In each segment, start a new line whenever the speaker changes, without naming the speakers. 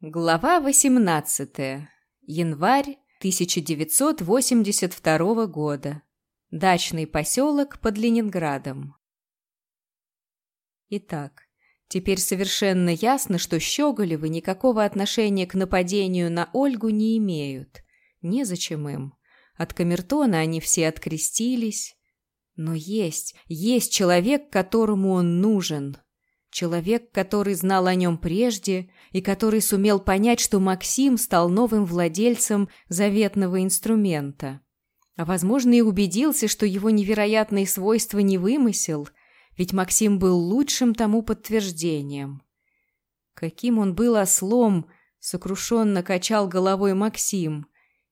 Глава 18. Январь 1982 года. Дачный поселок под Ленинградом. Итак, теперь совершенно ясно, что Щеголевы никакого отношения к нападению на Ольгу не имеют. Незачем им. От камертона они все открестились. Но есть, есть человек, которому он нужен – Человек, который знал о нем прежде и который сумел понять, что Максим стал новым владельцем заветного инструмента. А, возможно, и убедился, что его невероятные свойства не вымысел, ведь Максим был лучшим тому подтверждением. Каким он был ослом, сокрушенно качал головой Максим.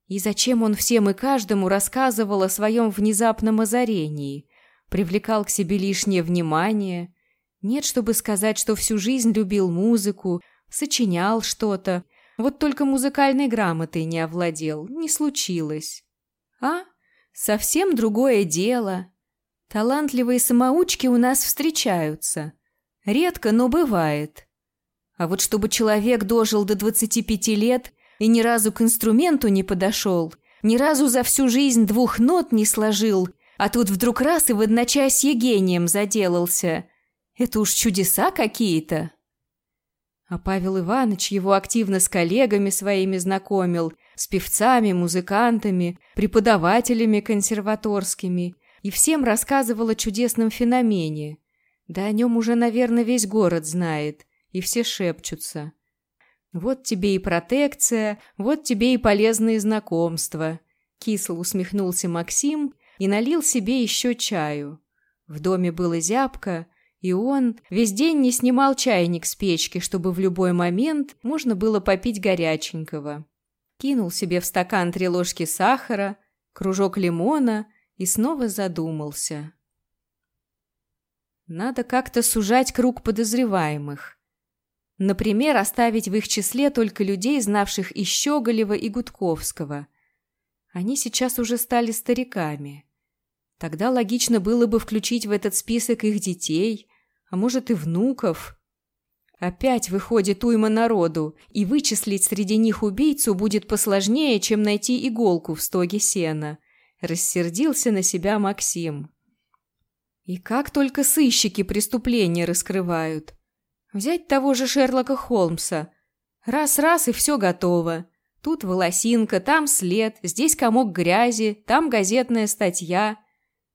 И зачем он всем и каждому рассказывал о своем внезапном озарении, привлекал к себе лишнее внимание – нет, чтобы сказать, что всю жизнь любил музыку, сочинял что-то. Вот только музыкальной грамотой не овладел, не случилось. А? Совсем другое дело. Талантливые самоучки у нас встречаются. Редко, но бывает. А вот чтобы человек дожил до 25 лет и ни разу к инструменту не подошел, ни разу за всю жизнь двух нот не сложил, а тут вдруг раз и в одночасье гением заделался – это уж чудеса какие-то. А Павел Иванович его активно с коллегами своими знакомил, с певцами, музыкантами, преподавателями консерваторскими, и всем рассказывал о чудесном феномене. Да о нем уже, наверное, весь город знает, и все шепчутся. Вот тебе и протекция, вот тебе и полезные знакомства. Кисло усмехнулся Максим и налил себе еще чаю. В доме было зябко, и он весь день не снимал чайник с печки, чтобы в любой момент можно было попить горяченького. Кинул себе в стакан три ложки сахара, кружок лимона и снова задумался. Надо как-то сужать круг подозреваемых. Например, оставить в их числе только людей, знавших и Щеголева, и Гудковского. Они сейчас уже стали стариками. Тогда логично было бы включить в этот список их детей, а может и внуков. Опять выходит уйма народу, и вычислить среди них убийцу будет посложнее, чем найти иголку в стоге сена. Рассердился на себя Максим. И как только сыщики преступления раскрывают. Взять того же Шерлока Холмса. Раз-раз и все готово. Тут волосинка, там след, здесь комок грязи, там газетная статья.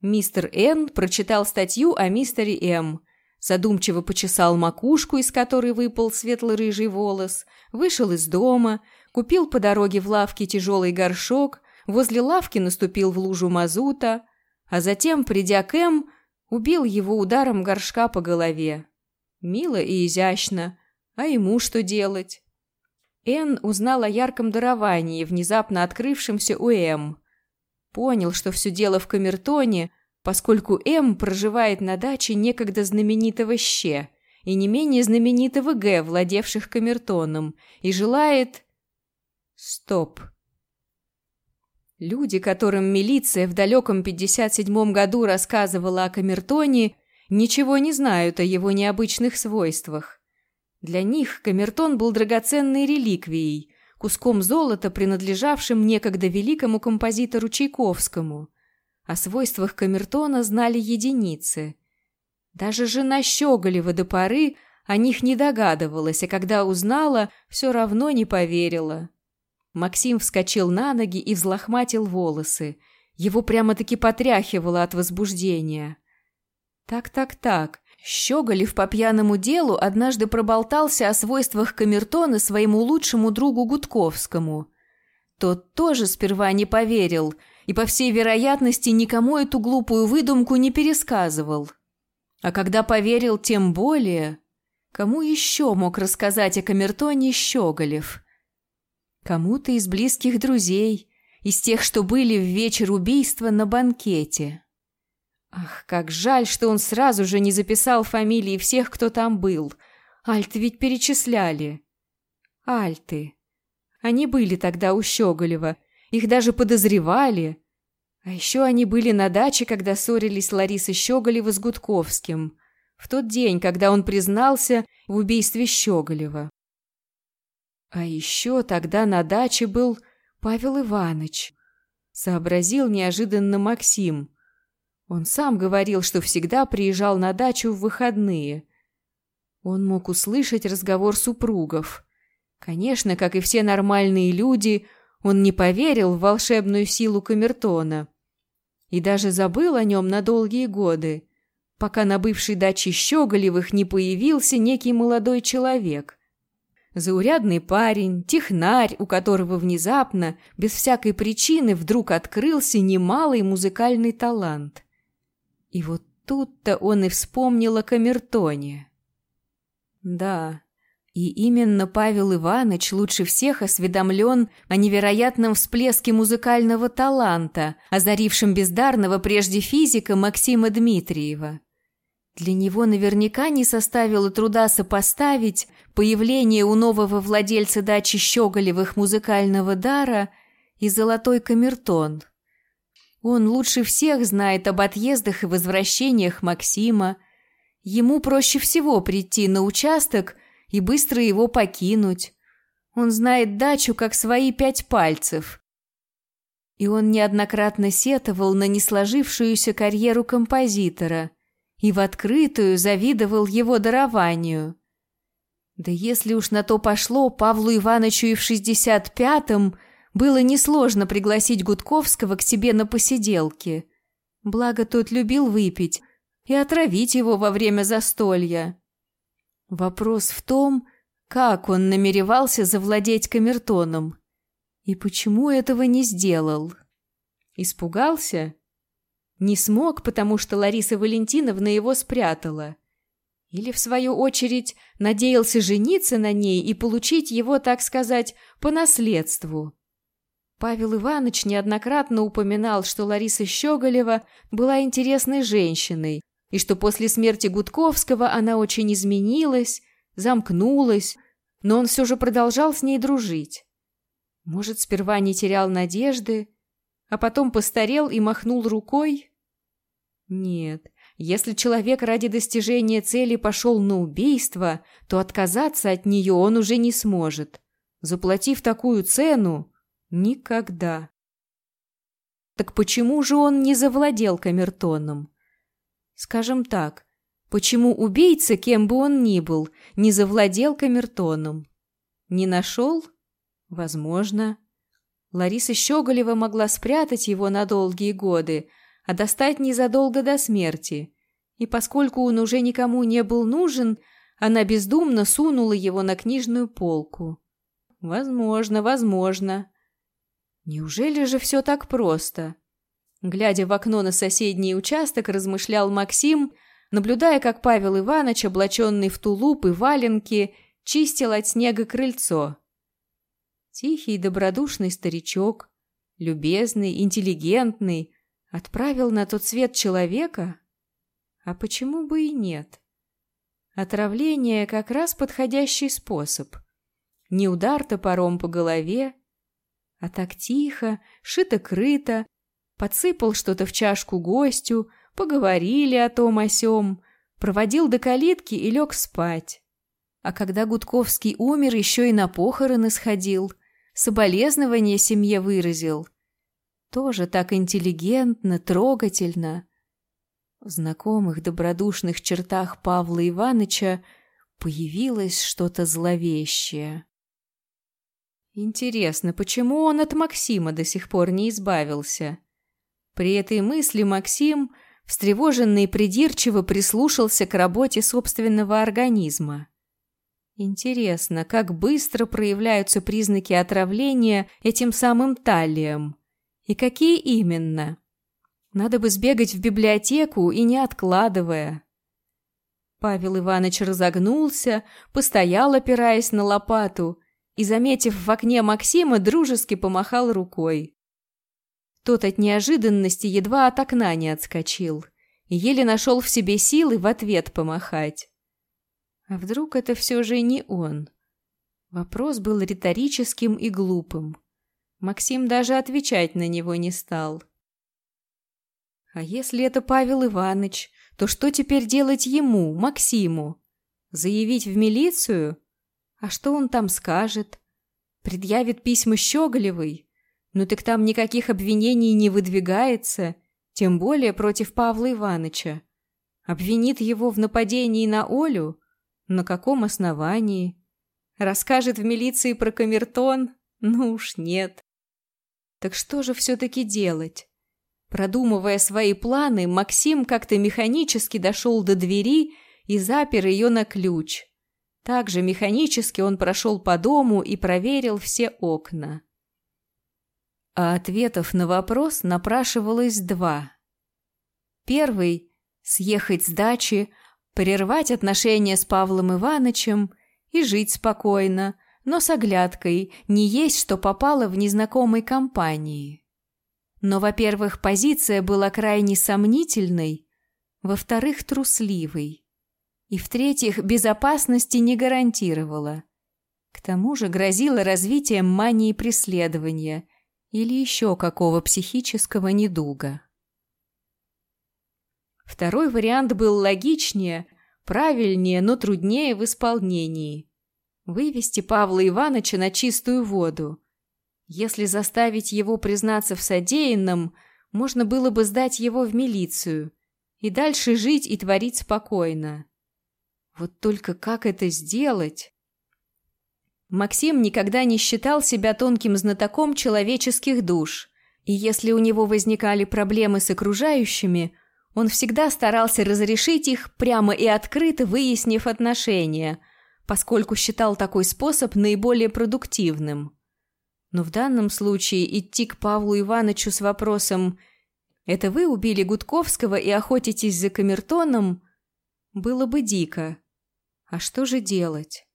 Мистер Н прочитал статью о мистере М задумчиво почесал макушку, из которой выпал светло-рыжий волос, вышел из дома, купил по дороге в лавке тяжелый горшок, возле лавки наступил в лужу мазута, а затем, придя к Эм, убил его ударом горшка по голове. Мило и изящно. А ему что делать? Эн узнал о ярком даровании, внезапно открывшемся у Эм. Понял, что все дело в камертоне – поскольку М проживает на даче некогда знаменитого Ще и не менее знаменитого Г, владевших камертоном, и желает... Стоп. Люди, которым милиция в далеком 57 году рассказывала о камертоне, ничего не знают о его необычных свойствах. Для них камертон был драгоценной реликвией, куском золота, принадлежавшим некогда великому композитору Чайковскому – о свойствах камертона знали единицы. Даже жена Щеголева до поры о них не догадывалась, а когда узнала, все равно не поверила. Максим вскочил на ноги и взлохматил волосы. Его прямо-таки потряхивало от возбуждения. Так-так-так. Щеголев по пьяному делу однажды проболтался о свойствах камертона своему лучшему другу Гудковскому. Тот тоже сперва не поверил – и, по всей вероятности, никому эту глупую выдумку не пересказывал. А когда поверил, тем более... Кому еще мог рассказать о камертоне Щеголев? Кому-то из близких друзей, из тех, что были в вечер убийства на банкете. Ах, как жаль, что он сразу же не записал фамилии всех, кто там был. Альты ведь перечисляли. Альты. Они были тогда у Щеголева, их даже подозревали. А еще они были на даче, когда ссорились Лариса Щеголева с Гудковским. В тот день, когда он признался в убийстве Щеголева. А еще тогда на даче был Павел Иванович. Сообразил неожиданно Максим. Он сам говорил, что всегда приезжал на дачу в выходные. Он мог услышать разговор супругов. Конечно, как и все нормальные люди, он не поверил в волшебную силу камертона. И даже забыл о нем на долгие годы, пока на бывшей даче Щеголевых не появился некий молодой человек. Заурядный парень, технарь, у которого внезапно, без всякой причины, вдруг открылся немалый музыкальный талант. И вот тут-то он и вспомнил о камертоне. Да, и именно Павел Иванович лучше всех осведомлен о невероятном всплеске музыкального таланта, озарившем бездарного прежде физика Максима Дмитриева. Для него наверняка не составило труда сопоставить появление у нового владельца дачи Щеголевых музыкального дара и золотой камертон. Он лучше всех знает об отъездах и возвращениях Максима. Ему проще всего прийти на участок и быстро его покинуть. Он знает дачу как свои пять пальцев. И он неоднократно сетовал на несложившуюся карьеру композитора и в открытую завидовал его дарованию. Да если уж на то пошло, Павлу Ивановичу и в шестьдесят пятом было несложно пригласить Гудковского к себе на посиделки. Благо тот любил выпить и отравить его во время застолья. Вопрос в том, как он намеревался завладеть камертоном и почему этого не сделал. Испугался? Не смог, потому что Лариса Валентиновна его спрятала. Или, в свою очередь, надеялся жениться на ней и получить его, так сказать, по наследству. Павел Иванович неоднократно упоминал, что Лариса Щеголева была интересной женщиной, и что после смерти Гудковского она очень изменилась, замкнулась, но он все же продолжал с ней дружить. Может, сперва не терял надежды, а потом постарел и махнул рукой? Нет, если человек ради достижения цели пошел на убийство, то отказаться от нее он уже не сможет. Заплатив такую цену, никогда. Так почему же он не завладел камертоном? Скажем так, почему убийца, кем бы он ни был, не завладел камертоном? Не нашел? Возможно. Лариса Щеголева могла спрятать его на долгие годы, а достать незадолго до смерти. И поскольку он уже никому не был нужен, она бездумно сунула его на книжную полку. Возможно, возможно. Неужели же все так просто? Глядя в окно на соседний участок, размышлял Максим, наблюдая, как Павел Иванович, облаченный в тулуп и валенки, чистил от снега крыльцо. Тихий и добродушный старичок, любезный, интеллигентный, отправил на тот свет человека? А почему бы и нет? Отравление как раз подходящий способ. Не удар топором по голове, а так тихо, шито-крыто, подсыпал что-то в чашку гостю, поговорили о том о сём, проводил до калитки и лег спать. А когда Гудковский умер, еще и на похороны сходил, соболезнования семье выразил. Тоже так интеллигентно, трогательно. В знакомых добродушных чертах Павла Ивановича появилось что-то зловещее. Интересно, почему он от Максима до сих пор не избавился? При этой мысли Максим, встревоженный и придирчиво, прислушался к работе собственного организма. Интересно, как быстро проявляются признаки отравления этим самым талием? И какие именно? Надо бы сбегать в библиотеку и не откладывая. Павел Иванович разогнулся, постоял, опираясь на лопату, и, заметив в окне Максима, дружески помахал рукой. Тот от неожиданности едва от окна не отскочил еле нашел в себе силы в ответ помахать. А вдруг это все же не он? Вопрос был риторическим и глупым. Максим даже отвечать на него не стал. А если это Павел Иванович, то что теперь делать ему, Максиму? Заявить в милицию? А что он там скажет? Предъявит письма Щеголевой? Ну так там никаких обвинений не выдвигается, тем более против Павла Ивановича. Обвинит его в нападении на Олю? На каком основании? Расскажет в милиции про камертон? Ну уж нет. Так что же все-таки делать? Продумывая свои планы, Максим как-то механически дошел до двери и запер ее на ключ. Также механически он прошел по дому и проверил все окна. А ответов на вопрос напрашивалось два. Первый – съехать с дачи, прервать отношения с Павлом Ивановичем и жить спокойно, но с оглядкой, не есть, что попало в незнакомой компании. Но, во-первых, позиция была крайне сомнительной, во-вторых, трусливой, и, в-третьих, безопасности не гарантировала. К тому же грозило развитием мании преследования или еще какого психического недуга. Второй вариант был логичнее, правильнее, но труднее в исполнении. Вывести Павла Ивановича на чистую воду. Если заставить его признаться в содеянном, можно было бы сдать его в милицию и дальше жить и творить спокойно. Вот только как это сделать? Максим никогда не считал себя тонким знатоком человеческих душ, и если у него возникали проблемы с окружающими, он всегда старался разрешить их прямо и открыто, выяснив отношения, поскольку считал такой способ наиболее продуктивным. Но в данном случае идти к Павлу Ивановичу с вопросом «Это вы убили Гудковского и охотитесь за камертоном?» было бы дико. А что же делать?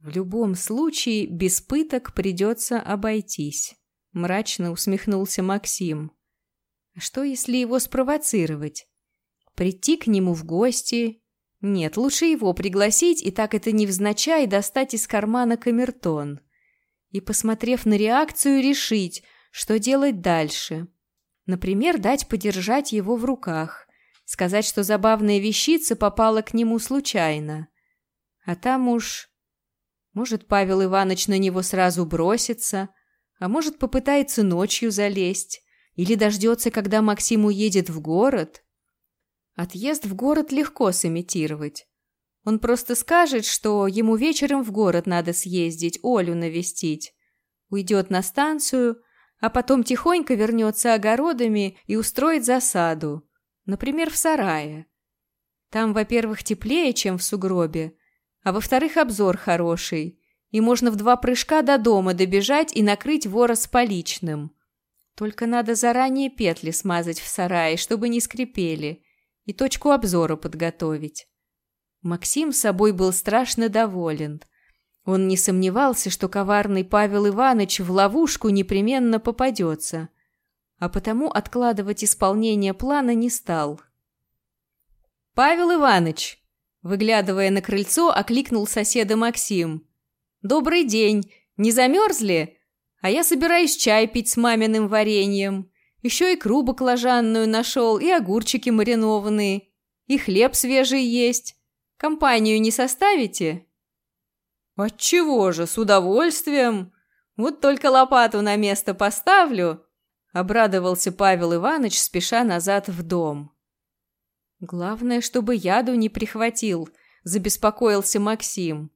В любом случае без пыток придется обойтись, мрачно усмехнулся Максим. А что, если его спровоцировать? Прийти к нему в гости? Нет, лучше его пригласить и так это невзначай достать из кармана камертон. И, посмотрев на реакцию, решить, что делать дальше. Например, дать подержать его в руках. Сказать, что забавная вещица попала к нему случайно. А там уж... Может, Павел Иванович на него сразу бросится, а может, попытается ночью залезть. Или дождется, когда Максим уедет в город? Отъезд в город легко сымитировать. Он просто скажет, что ему вечером в город надо съездить, Олю навестить. Уйдет на станцию, а потом тихонько вернется огородами и устроит засаду. Например, в сарае. Там, во-первых, теплее, чем в сугробе, а во-вторых, обзор хороший, и можно в два прыжка до дома добежать и накрыть вора с поличным. Только надо заранее петли смазать в сарае, чтобы не скрипели, и точку обзора подготовить. Максим собой был страшно доволен. Он не сомневался, что коварный Павел Иванович в ловушку непременно попадется, а потому откладывать исполнение плана не стал. «Павел Иванович!» Выглядывая на крыльцо, окликнул соседа Максим. «Добрый день! Не замерзли?» А я собираюсь чай пить с маминым вареньем. Еще икру баклажанную нашел, и огурчики маринованные. И хлеб свежий есть. Компанию не составите?» «Отчего же, с удовольствием! Вот только лопату на место поставлю!» Обрадовался Павел Иванович, спеша назад в дом. «Главное, чтобы яду не прихватил», – забеспокоился Максим.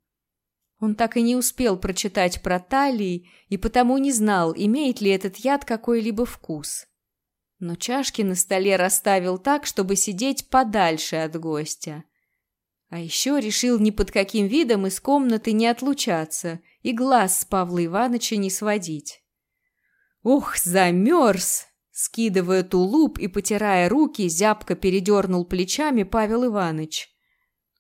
Он так и не успел прочитать про талии и потому не знал, имеет ли этот яд какой-либо вкус. Но чашки на столе расставил так, чтобы сидеть подальше от гостя. А еще решил ни под каким видом из комнаты не отлучаться и глаз с Павла Ивановича не сводить. «Ух, замерз!» Скидывая тулуп и потирая руки, зябко передернул плечами Павел Иванович.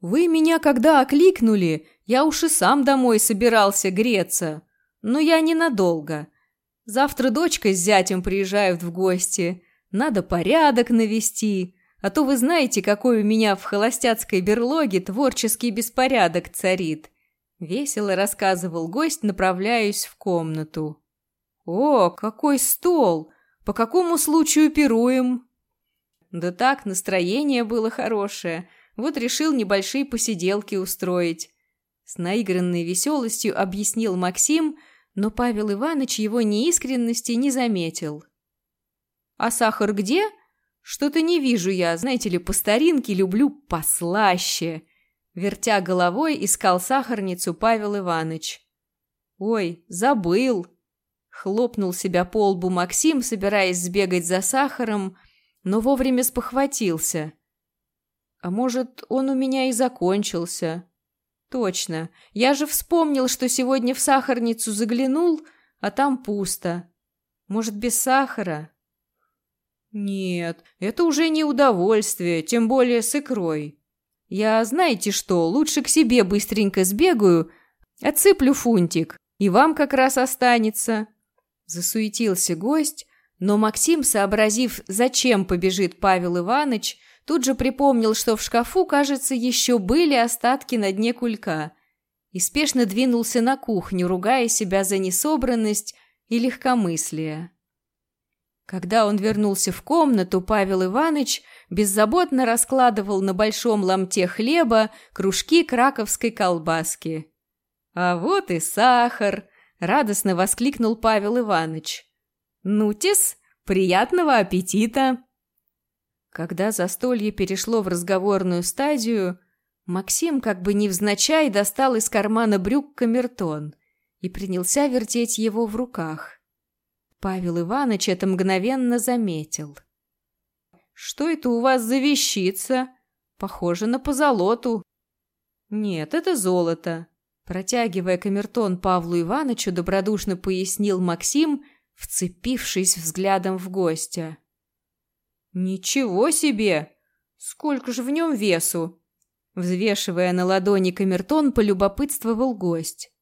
«Вы меня когда окликнули, я уж и сам домой собирался греться. Но я ненадолго. Завтра дочка с зятем приезжают в гости. Надо порядок навести. А то вы знаете, какой у меня в холостяцкой берлоге творческий беспорядок царит. Весело рассказывал гость, направляясь в комнату. «О, какой стол! По какому случаю пируем?» Да так, настроение было хорошее. Вот решил небольшие посиделки устроить. С наигранной веселостью объяснил Максим, но Павел Иванович его неискренности не заметил. «А сахар где? Что-то не вижу я, знаете ли, по старинке люблю послаще». Вертя головой, искал сахарницу Павел Иванович. «Ой, забыл!» Хлопнул себя по лбу Максим, собираясь сбегать за сахаром, но вовремя спохватился. «А может, он у меня и закончился?» «Точно. Я же вспомнил, что сегодня в сахарницу заглянул, а там пусто. Может, без сахара?» «Нет, это уже не удовольствие, тем более с икрой. Я, знаете что, лучше к себе быстренько сбегаю, отсыплю фунтик, и вам как раз останется». Засуетился гость, но Максим, сообразив, зачем побежит Павел Иванович, тут же припомнил, что в шкафу, кажется, еще были остатки на дне кулька, и спешно двинулся на кухню, ругая себя за несобранность и легкомыслие. Когда он вернулся в комнату, Павел Иванович беззаботно раскладывал на большом ломте хлеба кружки краковской колбаски. «А вот и сахар!» — радостно воскликнул Павел Иванович. «Нутис, приятного аппетита!» Когда застолье перешло в разговорную стадию, Максим как бы невзначай достал из кармана брюк камертон и принялся вертеть его в руках. Павел Иванович это мгновенно заметил. «Что это у вас за вещица? Похоже на позолоту». «Нет, это золото», – протягивая камертон Павлу Ивановичу, добродушно пояснил Максим, вцепившись взглядом в гостя. «Ничего себе! Сколько же в нем весу?» Взвешивая на ладони камертон, полюбопытствовал гость.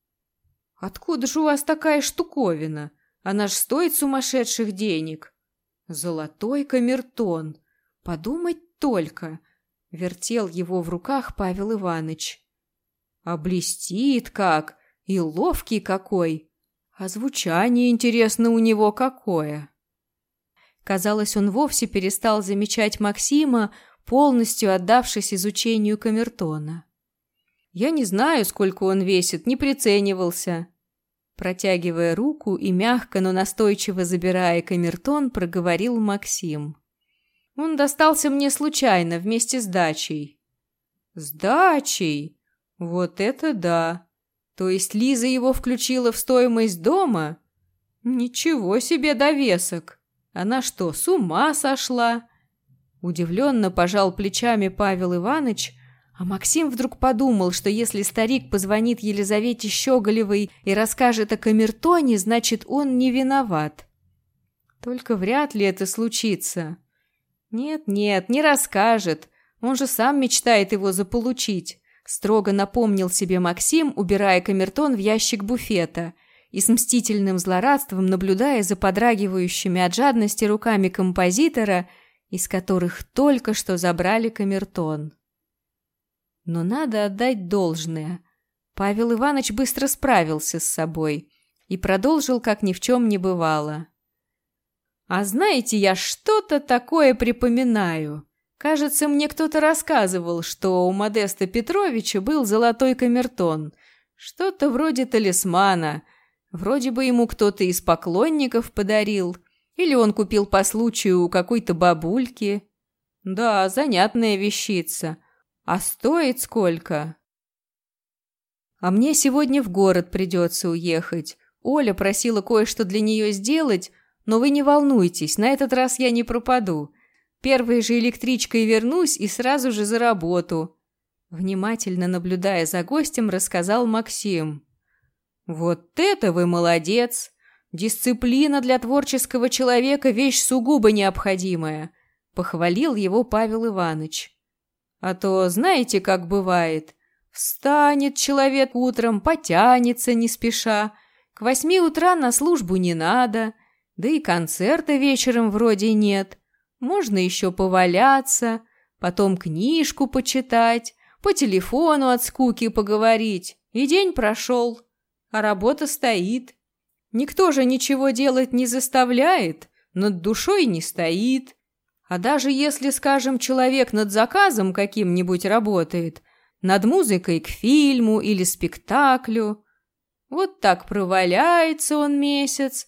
«Откуда же у вас такая штуковина? Она ж стоит сумасшедших денег. Золотой камертон. Подумать только. Вертел его в руках Павел Иванович. А блестит как, и ловкий какой. А звучание, интересно, у него какое. Казалось, он вовсе перестал замечать Максима, полностью отдавшись изучению камертона. Я не знаю, сколько он весит, не приценивался. Протягивая руку и мягко, но настойчиво забирая камертон, проговорил Максим. «Он достался мне случайно, вместе с дачей». «С дачей? Вот это да! То есть Лиза его включила в стоимость дома? Ничего себе довесок! Она что, с ума сошла?» Удивленно пожал плечами Павел Иванович, а Максим вдруг подумал, что если старик позвонит Елизавете Щеголевой и расскажет о камертоне, значит, он не виноват. Только вряд ли это случится. Нет-нет, не расскажет. Он же сам мечтает его заполучить. Строго напомнил себе Максим, убирая камертон в ящик буфета и с мстительным злорадством наблюдая за подрагивающими от жадности руками композитора, из которых только что забрали камертон. Но надо отдать должное. Павел Иванович быстро справился с собой и продолжил, как ни в чем не бывало. «А знаете, я что-то такое припоминаю. Кажется, мне кто-то рассказывал, что у Модеста Петровича был золотой камертон. Что-то вроде талисмана. Вроде бы ему кто-то из поклонников подарил. Или он купил по случаю у какой-то бабульки. Да, занятная вещица. А стоит сколько? А мне сегодня в город придется уехать. Оля просила кое-что для нее сделать, но вы не волнуйтесь, на этот раз я не пропаду. Первой же электричкой вернусь и сразу же за работу. Внимательно наблюдая за гостем, рассказал Максим. «Вот это вы молодец! Дисциплина для творческого человека – вещь сугубо необходимая», – похвалил его Павел Иванович. А то, знаете, как бывает, встанет человек утром, потянется не спеша, к восьми утра на службу не надо, да и концерта вечером вроде нет. Можно еще поваляться, потом книжку почитать, по телефону от скуки поговорить, и день прошел, а работа стоит. Никто же ничего делать не заставляет, над душой не стоит. А даже если, скажем, человек над заказом каким-нибудь работает, над музыкой к фильму или спектаклю. Вот так проваляется он месяц,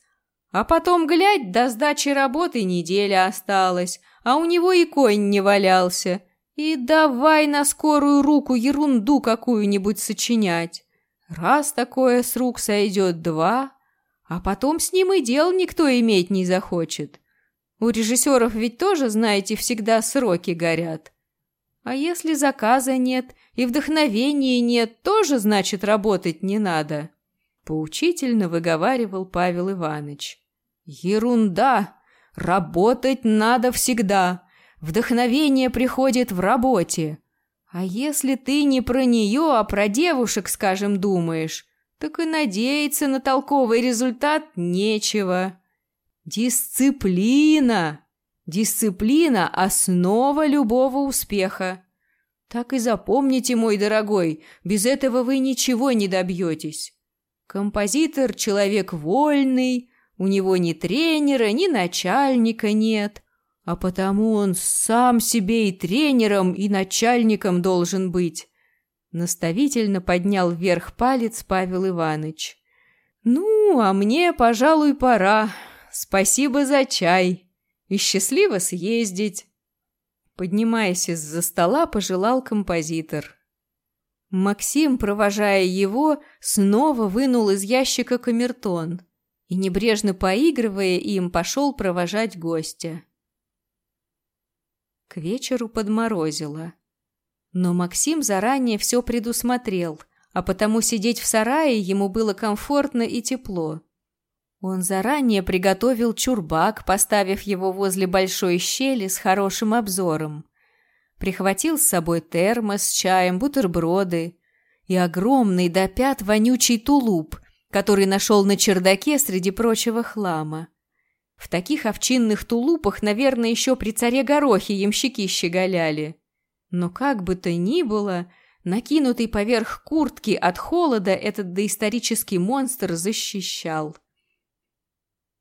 а потом, глядь, до сдачи работы неделя осталась, а у него и конь не валялся. И давай на скорую руку ерунду какую-нибудь сочинять. Раз такое с рук сойдет два, а потом с ним и дел никто иметь не захочет. У режиссеров ведь тоже, знаете, всегда сроки горят. А если заказа нет и вдохновения нет, тоже, значит, работать не надо. Поучительно выговаривал Павел Иванович. Ерунда! Работать надо всегда. Вдохновение приходит в работе. А если ты не про нее, а про девушек, скажем, думаешь, так и надеяться на толковый результат нечего. Дисциплина! Дисциплина – основа любого успеха. Так и запомните, мой дорогой, без этого вы ничего не добьетесь. Композитор – человек вольный, у него ни тренера, ни начальника нет, а потому он сам себе и тренером, и начальником должен быть. Наставительно поднял вверх палец Павел Иванович. «Ну, а мне, пожалуй, пора. Спасибо за чай. И счастливо съездить!» Поднимаясь из-за стола, пожелал композитор. Максим, провожая его, снова вынул из ящика камертон и, небрежно поигрывая им, пошел провожать гостя. К вечеру подморозило. Но Максим заранее все предусмотрел, а потому сидеть в сарае ему было комфортно и тепло. Он заранее приготовил чурбак, поставив его возле большой щели с хорошим обзором прихватил с собой термос с чаем, бутерброды и огромный до пят вонючий тулуп, который нашел на чердаке среди прочего хлама. В таких овчинных тулупах, наверное, еще при царе Горохе ямщики щеголяли. Но как бы то ни было, накинутый поверх куртки от холода этот доисторический монстр защищал.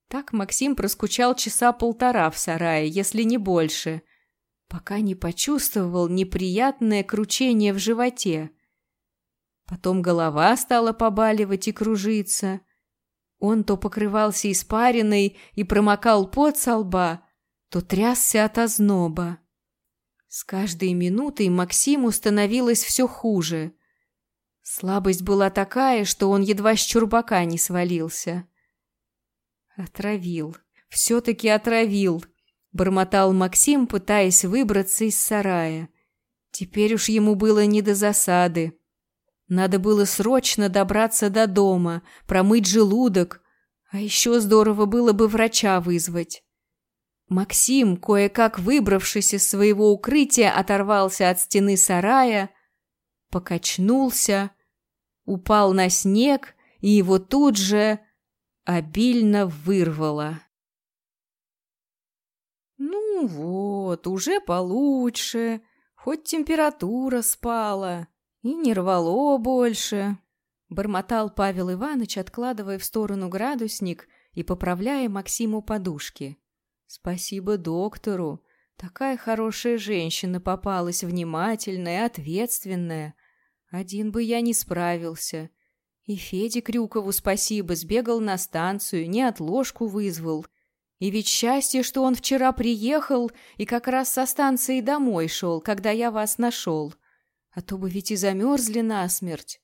Так Максим проскучал часа полтора в сарае, если не больше, пока не почувствовал неприятное кручение в животе. Потом голова стала побаливать и кружиться. Он то покрывался испариной и промокал пот со лба, то трясся от озноба. С каждой минутой Максиму становилось все хуже. Слабость была такая, что он едва с чурбака не свалился. Отравил. Все-таки отравил. Бормотал Максим, пытаясь выбраться из сарая. Теперь уж ему было не до засады. Надо было срочно добраться до дома, промыть желудок, а еще здорово было бы врача вызвать. Максим, кое-как выбравшись из своего укрытия, оторвался от стены сарая, покачнулся, упал на снег, и его тут же обильно вырвало. «Ну вот, уже получше, хоть температура спала, и не рвало больше», — бормотал Павел Иванович, откладывая в сторону градусник и поправляя Максиму подушки. «Спасибо доктору. Такая хорошая женщина попалась, внимательная, ответственная. Один бы я не справился. И Феде Крюкову спасибо, сбегал на станцию, не отложку вызвал». И ведь счастье, что он вчера приехал и как раз со станции домой шел, когда я вас нашел. А то бы ведь и замерзли насмерть.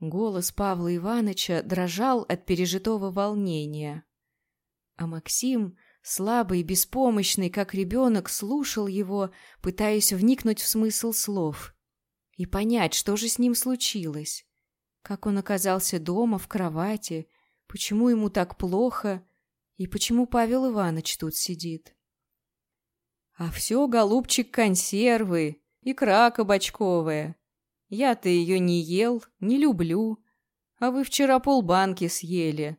Голос Павла Ивановича дрожал от пережитого волнения. А Максим, слабый и беспомощный, как ребенок, слушал его, пытаясь вникнуть в смысл слов и понять, что же с ним случилось. Как он оказался дома, в кровати, почему ему так плохо — и почему Павел Иванович тут сидит? А все, голубчик, консервы, икра кабачковая. Я-то ее не ел, не люблю. А вы вчера полбанки съели.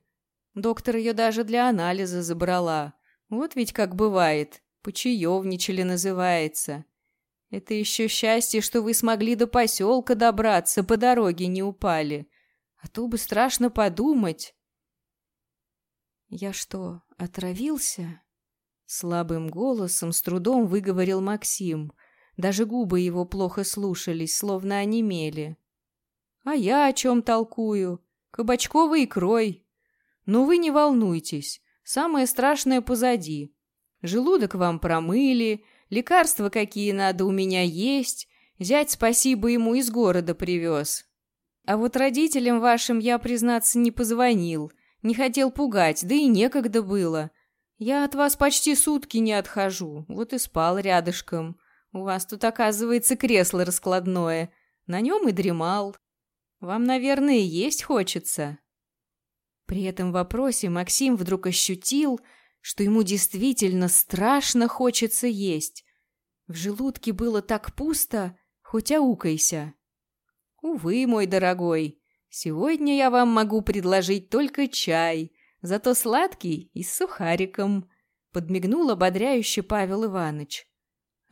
Доктор ее даже для анализа забрала. Вот ведь как бывает. Почаевничали называется. Это еще счастье, что вы смогли до поселка добраться, по дороге не упали. А то бы страшно подумать. «Я что, отравился?» Слабым голосом с трудом выговорил Максим, Даже губы его плохо слушались, словно онемели. А я о чем толкую? Кабачковой икрой. Но ну вы не волнуйтесь, самое страшное позади. Желудок вам промыли, лекарства какие надо у меня есть, зять спасибо ему из города привез. А вот родителям вашим я, признаться, не позвонил, не хотел пугать, да и некогда было. Я от вас почти сутки не отхожу, вот и спал рядышком. У вас тут, оказывается, кресло раскладное, на нем и дремал. Вам, наверное, есть хочется». При этом вопросе Максим вдруг ощутил, что ему действительно страшно хочется есть. В желудке было так пусто, хоть аукайся. «Увы, мой дорогой, сегодня я вам могу предложить только чай, зато сладкий и с сухариком», — подмигнул ободряюще Павел Иванович.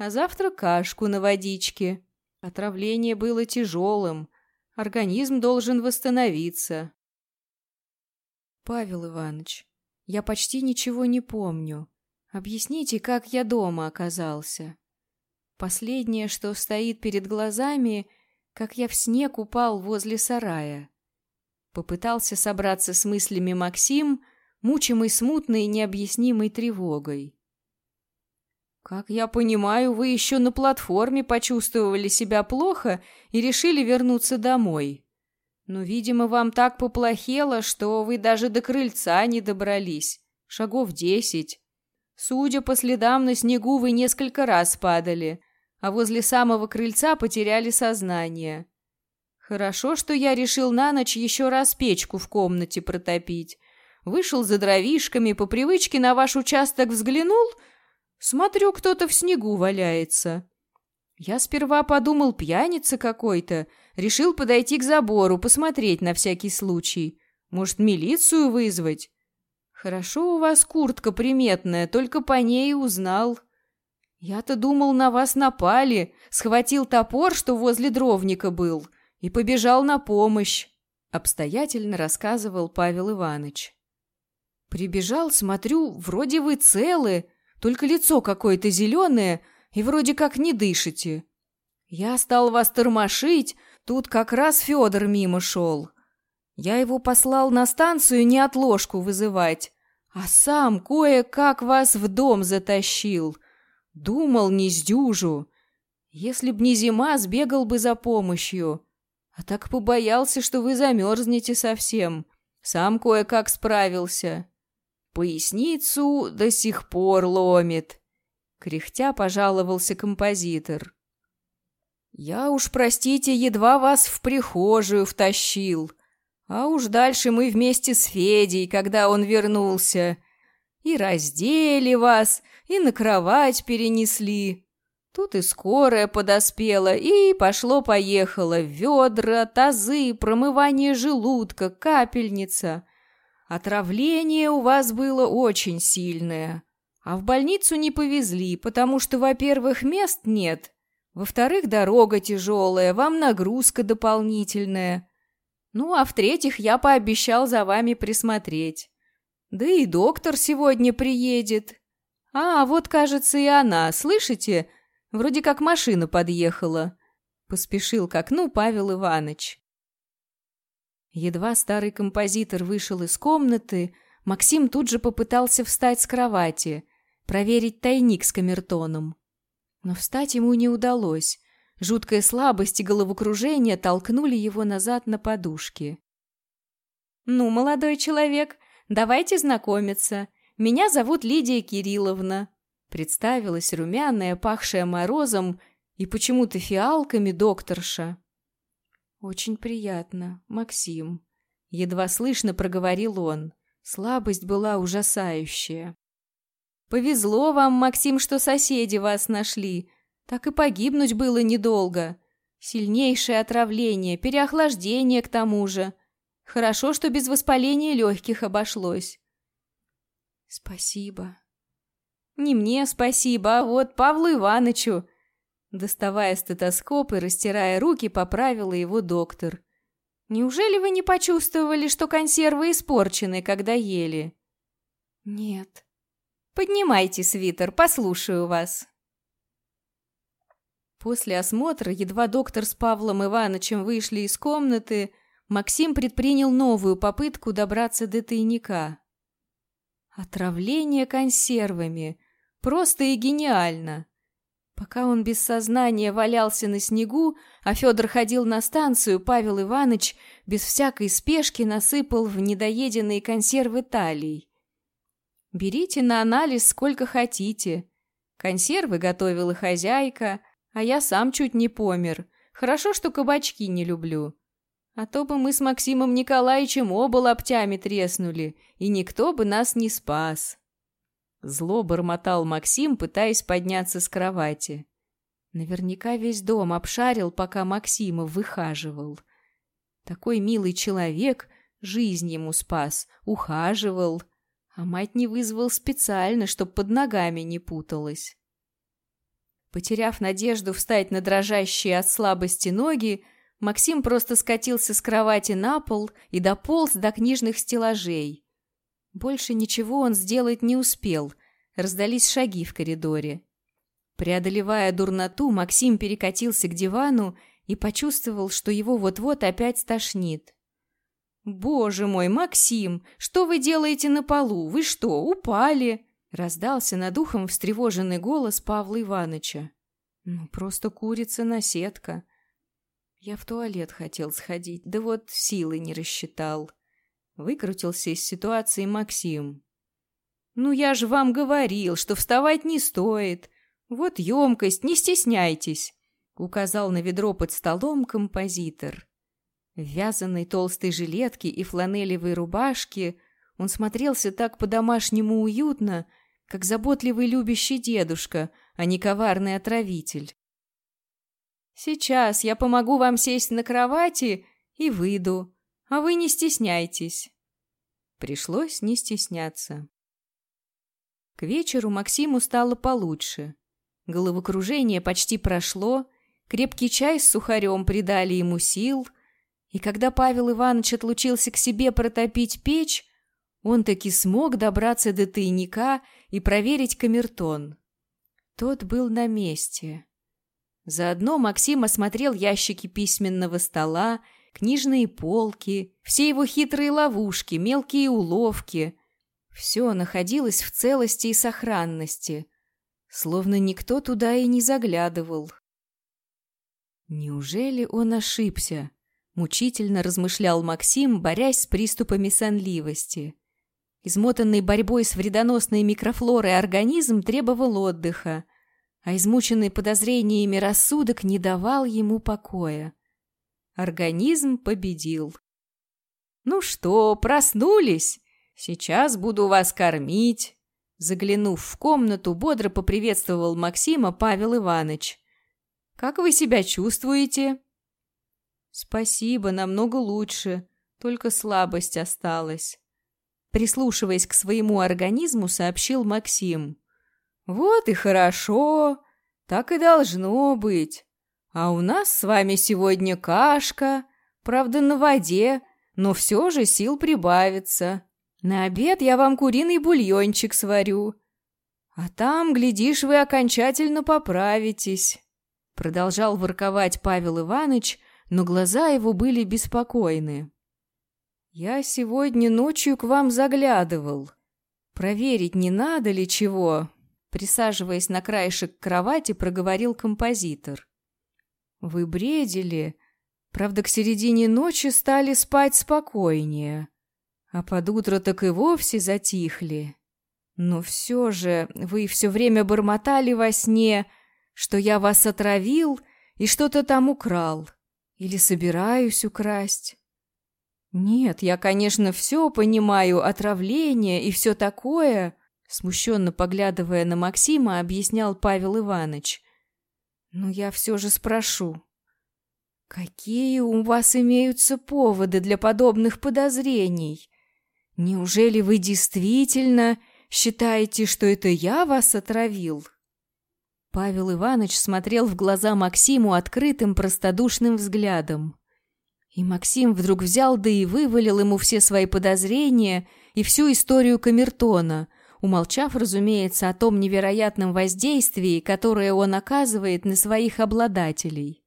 «А завтра кашку на водичке. Отравление было тяжелым, организм должен восстановиться». «Павел Иванович, я почти ничего не помню. Объясните, как я дома оказался?» Последнее, что стоит перед глазами — как я в снег упал возле сарая. Попытался собраться с мыслями Максим, мучимый смутной и необъяснимой тревогой. «Как я понимаю, вы еще на платформе почувствовали себя плохо и решили вернуться домой. Но, видимо, вам так поплохело, что вы даже до крыльца не добрались. Шагов десять. Судя по следам, на снегу вы несколько раз падали, а возле самого крыльца потеряли сознание. Хорошо, что я решил на ночь еще раз печку в комнате протопить. Вышел за дровишками, по привычке на ваш участок взглянул. Смотрю, кто-то в снегу валяется. Я сперва подумал, пьяница какой-то. Решил подойти к забору, посмотреть на всякий случай. Может, милицию вызвать? Хорошо у вас куртка приметная, только по ней узнал. «Я-то думал, на вас напали, схватил топор, что возле дровника был, и побежал на помощь», — обстоятельно рассказывал Павел Иванович. «Прибежал, смотрю, вроде вы целы, только лицо какое-то зеленое и вроде как не дышите. Я стал вас тормошить, тут как раз Федор мимо шел. Я его послал на станцию неотложку вызывать, а сам кое-как вас в дом затащил». Думал, не сдюжу. Если б не зима, сбегал бы за помощью. А так побоялся, что вы замерзнете совсем. Сам кое-как справился. Поясницу до сих пор ломит. Кряхтя пожаловался композитор. Я уж, простите, едва вас в прихожую втащил. А уж дальше мы вместе с Федей, когда он вернулся. И раздели вас, и на кровать перенесли. Тут и скорая подоспела, и пошло-поехало ведра, тазы, промывание желудка, капельница. Отравление у вас было очень сильное. А в больницу не повезли, потому что, во-первых, мест нет, во-вторых, дорога тяжелая, вам нагрузка дополнительная. Ну, а в-третьих, я пообещал за вами присмотреть. Да и доктор сегодня приедет, «А, вот, кажется, и она, слышите? Вроде как машина подъехала». Поспешил к окну Павел Иванович. Едва старый композитор вышел из комнаты, Максим тут же попытался встать с кровати, проверить тайник с камертоном. Но встать ему не удалось. Жуткая слабость и головокружение толкнули его назад на подушке. «Ну, молодой человек, давайте знакомиться. Меня зовут Лидия Кирилловна», — представилась румяная, пахшая морозом и почему-то фиалками докторша. «Очень приятно, Максим», — едва слышно проговорил он. Слабость была ужасающая. «Повезло вам, Максим, что соседи вас нашли. Так и погибнуть было недолго. Сильнейшее отравление, переохлаждение к тому же. Хорошо, что без воспаления легких обошлось. «Спасибо». «Не мне спасибо, а вот Павлу Ивановичу». Доставая стетоскоп и растирая руки, поправила его доктор. «Неужели вы не почувствовали, что консервы испорчены, когда ели?» «Нет». «Поднимайте свитер, послушаю вас». После осмотра, едва доктор с Павлом Ивановичем вышли из комнаты, Максим предпринял новую попытку добраться до тайника. Отравление консервами. Просто и гениально. Пока он без сознания валялся на снегу, а Федор ходил на станцию, Павел Иванович без всякой спешки насыпал в недоеденные консервы талий. «Берите на анализ сколько хотите. Консервы готовила хозяйка, а я сам чуть не помер. Хорошо, что кабачки не люблю. А то бы мы с Максимом Николаевичем оба лоптями треснули, и никто бы нас не спас. Зло бормотал Максим, пытаясь подняться с кровати. Наверняка весь дом обшарил, пока Максима выхаживал. Такой милый человек жизнь ему спас, ухаживал, а мать не вызвал специально, чтоб под ногами не путалась. Потеряв надежду встать на дрожащие от слабости ноги, Максим просто скатился с кровати на пол и дополз до книжных стеллажей. Больше ничего он сделать не успел, раздались шаги в коридоре. Преодолевая дурноту, Максим перекатился к дивану и почувствовал, что его вот-вот опять стошнит. «Боже мой, Максим, что вы делаете на полу? Вы что, упали?» Раздался над ухом встревоженный голос Павла Ивановича. «Ну, просто курица-наседка. Я в туалет хотел сходить, да вот силы не рассчитал. Выкрутился из ситуации Максим. «Ну, я же вам говорил, что вставать не стоит. Вот емкость, не стесняйтесь», — указал на ведро под столом композитор. В вязаной толстой жилетке и фланелевой рубашке он смотрелся так по-домашнему уютно, как заботливый любящий дедушка, а не коварный отравитель. Сейчас я помогу вам сесть на кровати и выйду, а вы не стесняйтесь. Пришлось не стесняться. К вечеру Максиму стало получше. Головокружение почти прошло, крепкий чай с сухарем придали ему сил, и когда Павел Иванович отлучился к себе протопить печь, он таки смог добраться до тайника и проверить камертон. Тот был на месте. Заодно Максим осмотрел ящики письменного стола, книжные полки, все его хитрые ловушки, мелкие уловки. Все находилось в целости и сохранности, словно никто туда и не заглядывал. Неужели он ошибся? Мучительно размышлял Максим, борясь с приступами сонливости. Измотанный борьбой с вредоносной микрофлорой организм требовал отдыха, а измученный подозрениями рассудок не давал ему покоя. Организм победил. «Ну что, проснулись? Сейчас буду вас кормить!» Заглянув в комнату, бодро поприветствовал Максима Павел Иванович. «Как вы себя чувствуете?» «Спасибо, намного лучше, только слабость осталась». Прислушиваясь к своему организму, сообщил Максим. «Вот и хорошо, так и должно быть. А у нас с вами сегодня кашка, правда, на воде, но все же сил прибавится. На обед я вам куриный бульончик сварю. А там, глядишь, вы окончательно поправитесь». Продолжал ворковать Павел Иванович, но глаза его были беспокойны. «Я сегодня ночью к вам заглядывал. Проверить, не надо ли чего, Присаживаясь на краешек кровати, проговорил композитор. «Вы бредили. Правда, к середине ночи стали спать спокойнее. А под утро так и вовсе затихли. Но все же вы все время бормотали во сне, что я вас отравил и что-то там украл. Или собираюсь украсть». «Нет, я, конечно, все понимаю, отравление и все такое», Смущенно поглядывая на Максима, объяснял Павел Иванович. «Но я все же спрошу, какие у вас имеются поводы для подобных подозрений? Неужели вы действительно считаете, что это я вас отравил?» Павел Иванович смотрел в глаза Максиму открытым простодушным взглядом. И Максим вдруг взял да и вывалил ему все свои подозрения и всю историю камертона – умолчав, разумеется, о том невероятном воздействии, которое он оказывает на своих обладателей.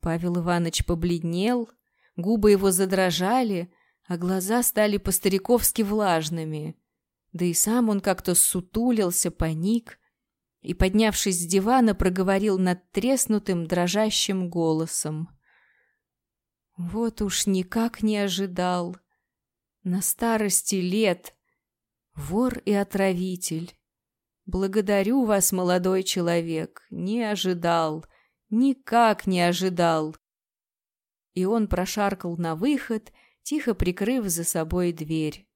Павел Иванович побледнел, губы его задрожали, а глаза стали по-стариковски влажными. Да и сам он как-то сутулился, паник и, поднявшись с дивана, проговорил над треснутым, дрожащим голосом. Вот уж никак не ожидал. На старости лет вор и отравитель. Благодарю вас, молодой человек, не ожидал, никак не ожидал. И он прошаркал на выход, тихо прикрыв за собой дверь.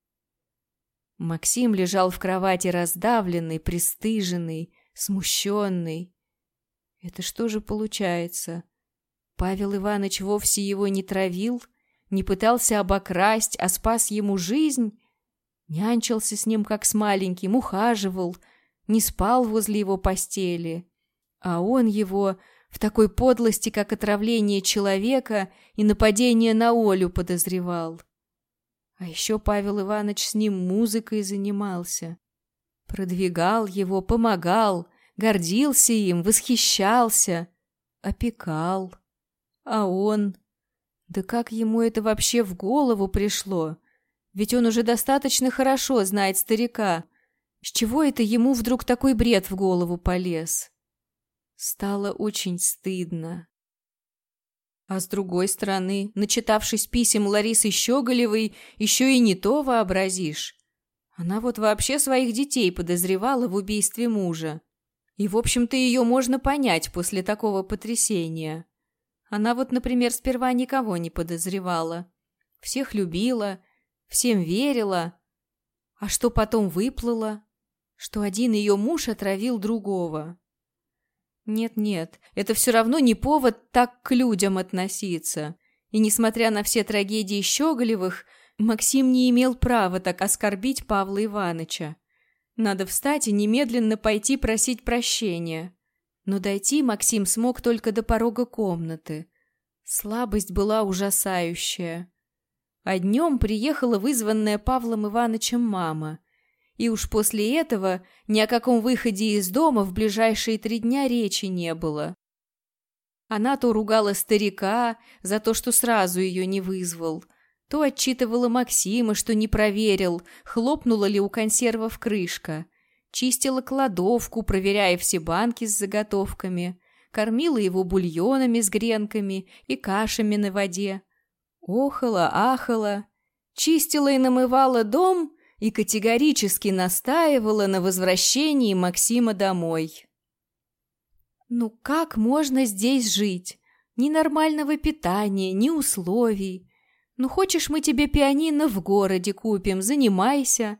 Максим лежал в кровати раздавленный, пристыженный, смущенный. Это что же получается? Павел Иванович вовсе его не травил, не пытался обокрасть, а спас ему жизнь? Нянчился с ним, как с маленьким, ухаживал, не спал возле его постели. А он его в такой подлости, как отравление человека и нападение на Олю подозревал. А еще Павел Иванович с ним музыкой занимался. Продвигал его, помогал, гордился им, восхищался, опекал. А он... Да как ему это вообще в голову пришло? Ведь он уже достаточно хорошо знает старика. С чего это ему вдруг такой бред в голову полез? Стало очень стыдно. А с другой стороны, начитавшись писем Ларисы Щеголевой, еще и не то вообразишь. Она вот вообще своих детей подозревала в убийстве мужа. И, в общем-то, ее можно понять после такого потрясения. Она вот, например, сперва никого не подозревала. Всех любила, всем верила. А что потом выплыло? Что один ее муж отравил другого. Нет-нет, это все равно не повод так к людям относиться. И несмотря на все трагедии Щеголевых, Максим не имел права так оскорбить Павла Ивановича. Надо встать и немедленно пойти просить прощения. Но дойти Максим смог только до порога комнаты. Слабость была ужасающая. А днем приехала вызванная Павлом Ивановичем мама – и уж после этого ни о каком выходе из дома в ближайшие три дня речи не было. Она то ругала старика за то, что сразу ее не вызвал, то отчитывала Максима, что не проверил, хлопнула ли у консервов крышка, чистила кладовку, проверяя все банки с заготовками, кормила его бульонами с гренками и кашами на воде. Охала, ахала, чистила и намывала дом и категорически настаивала на возвращении Максима домой. «Ну как можно здесь жить? Ни нормального питания, ни условий. Ну хочешь, мы тебе пианино в городе купим, занимайся.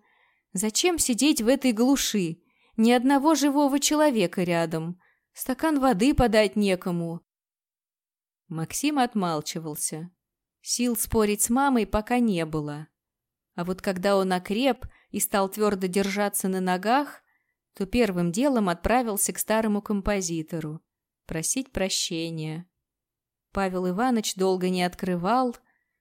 Зачем сидеть в этой глуши? Ни одного живого человека рядом. Стакан воды подать некому». Максим отмалчивался. Сил спорить с мамой пока не было. А вот когда он окреп и стал твердо держаться на ногах, то первым делом отправился к старому композитору просить прощения. Павел Иванович долго не открывал,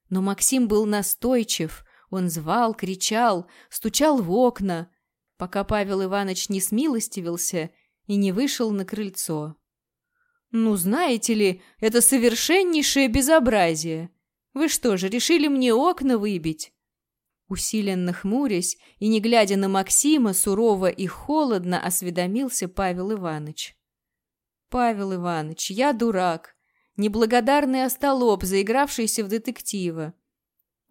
но Максим был настойчив, он звал, кричал, стучал в окна, пока Павел Иванович не смилостивился и не вышел на крыльцо. «Ну, знаете ли, это совершеннейшее безобразие. Вы что же, решили мне окна выбить? Усиленно хмурясь и не глядя на Максима, сурово и холодно осведомился Павел Иванович. «Павел Иванович, я дурак, неблагодарный остолоп, заигравшийся в детектива.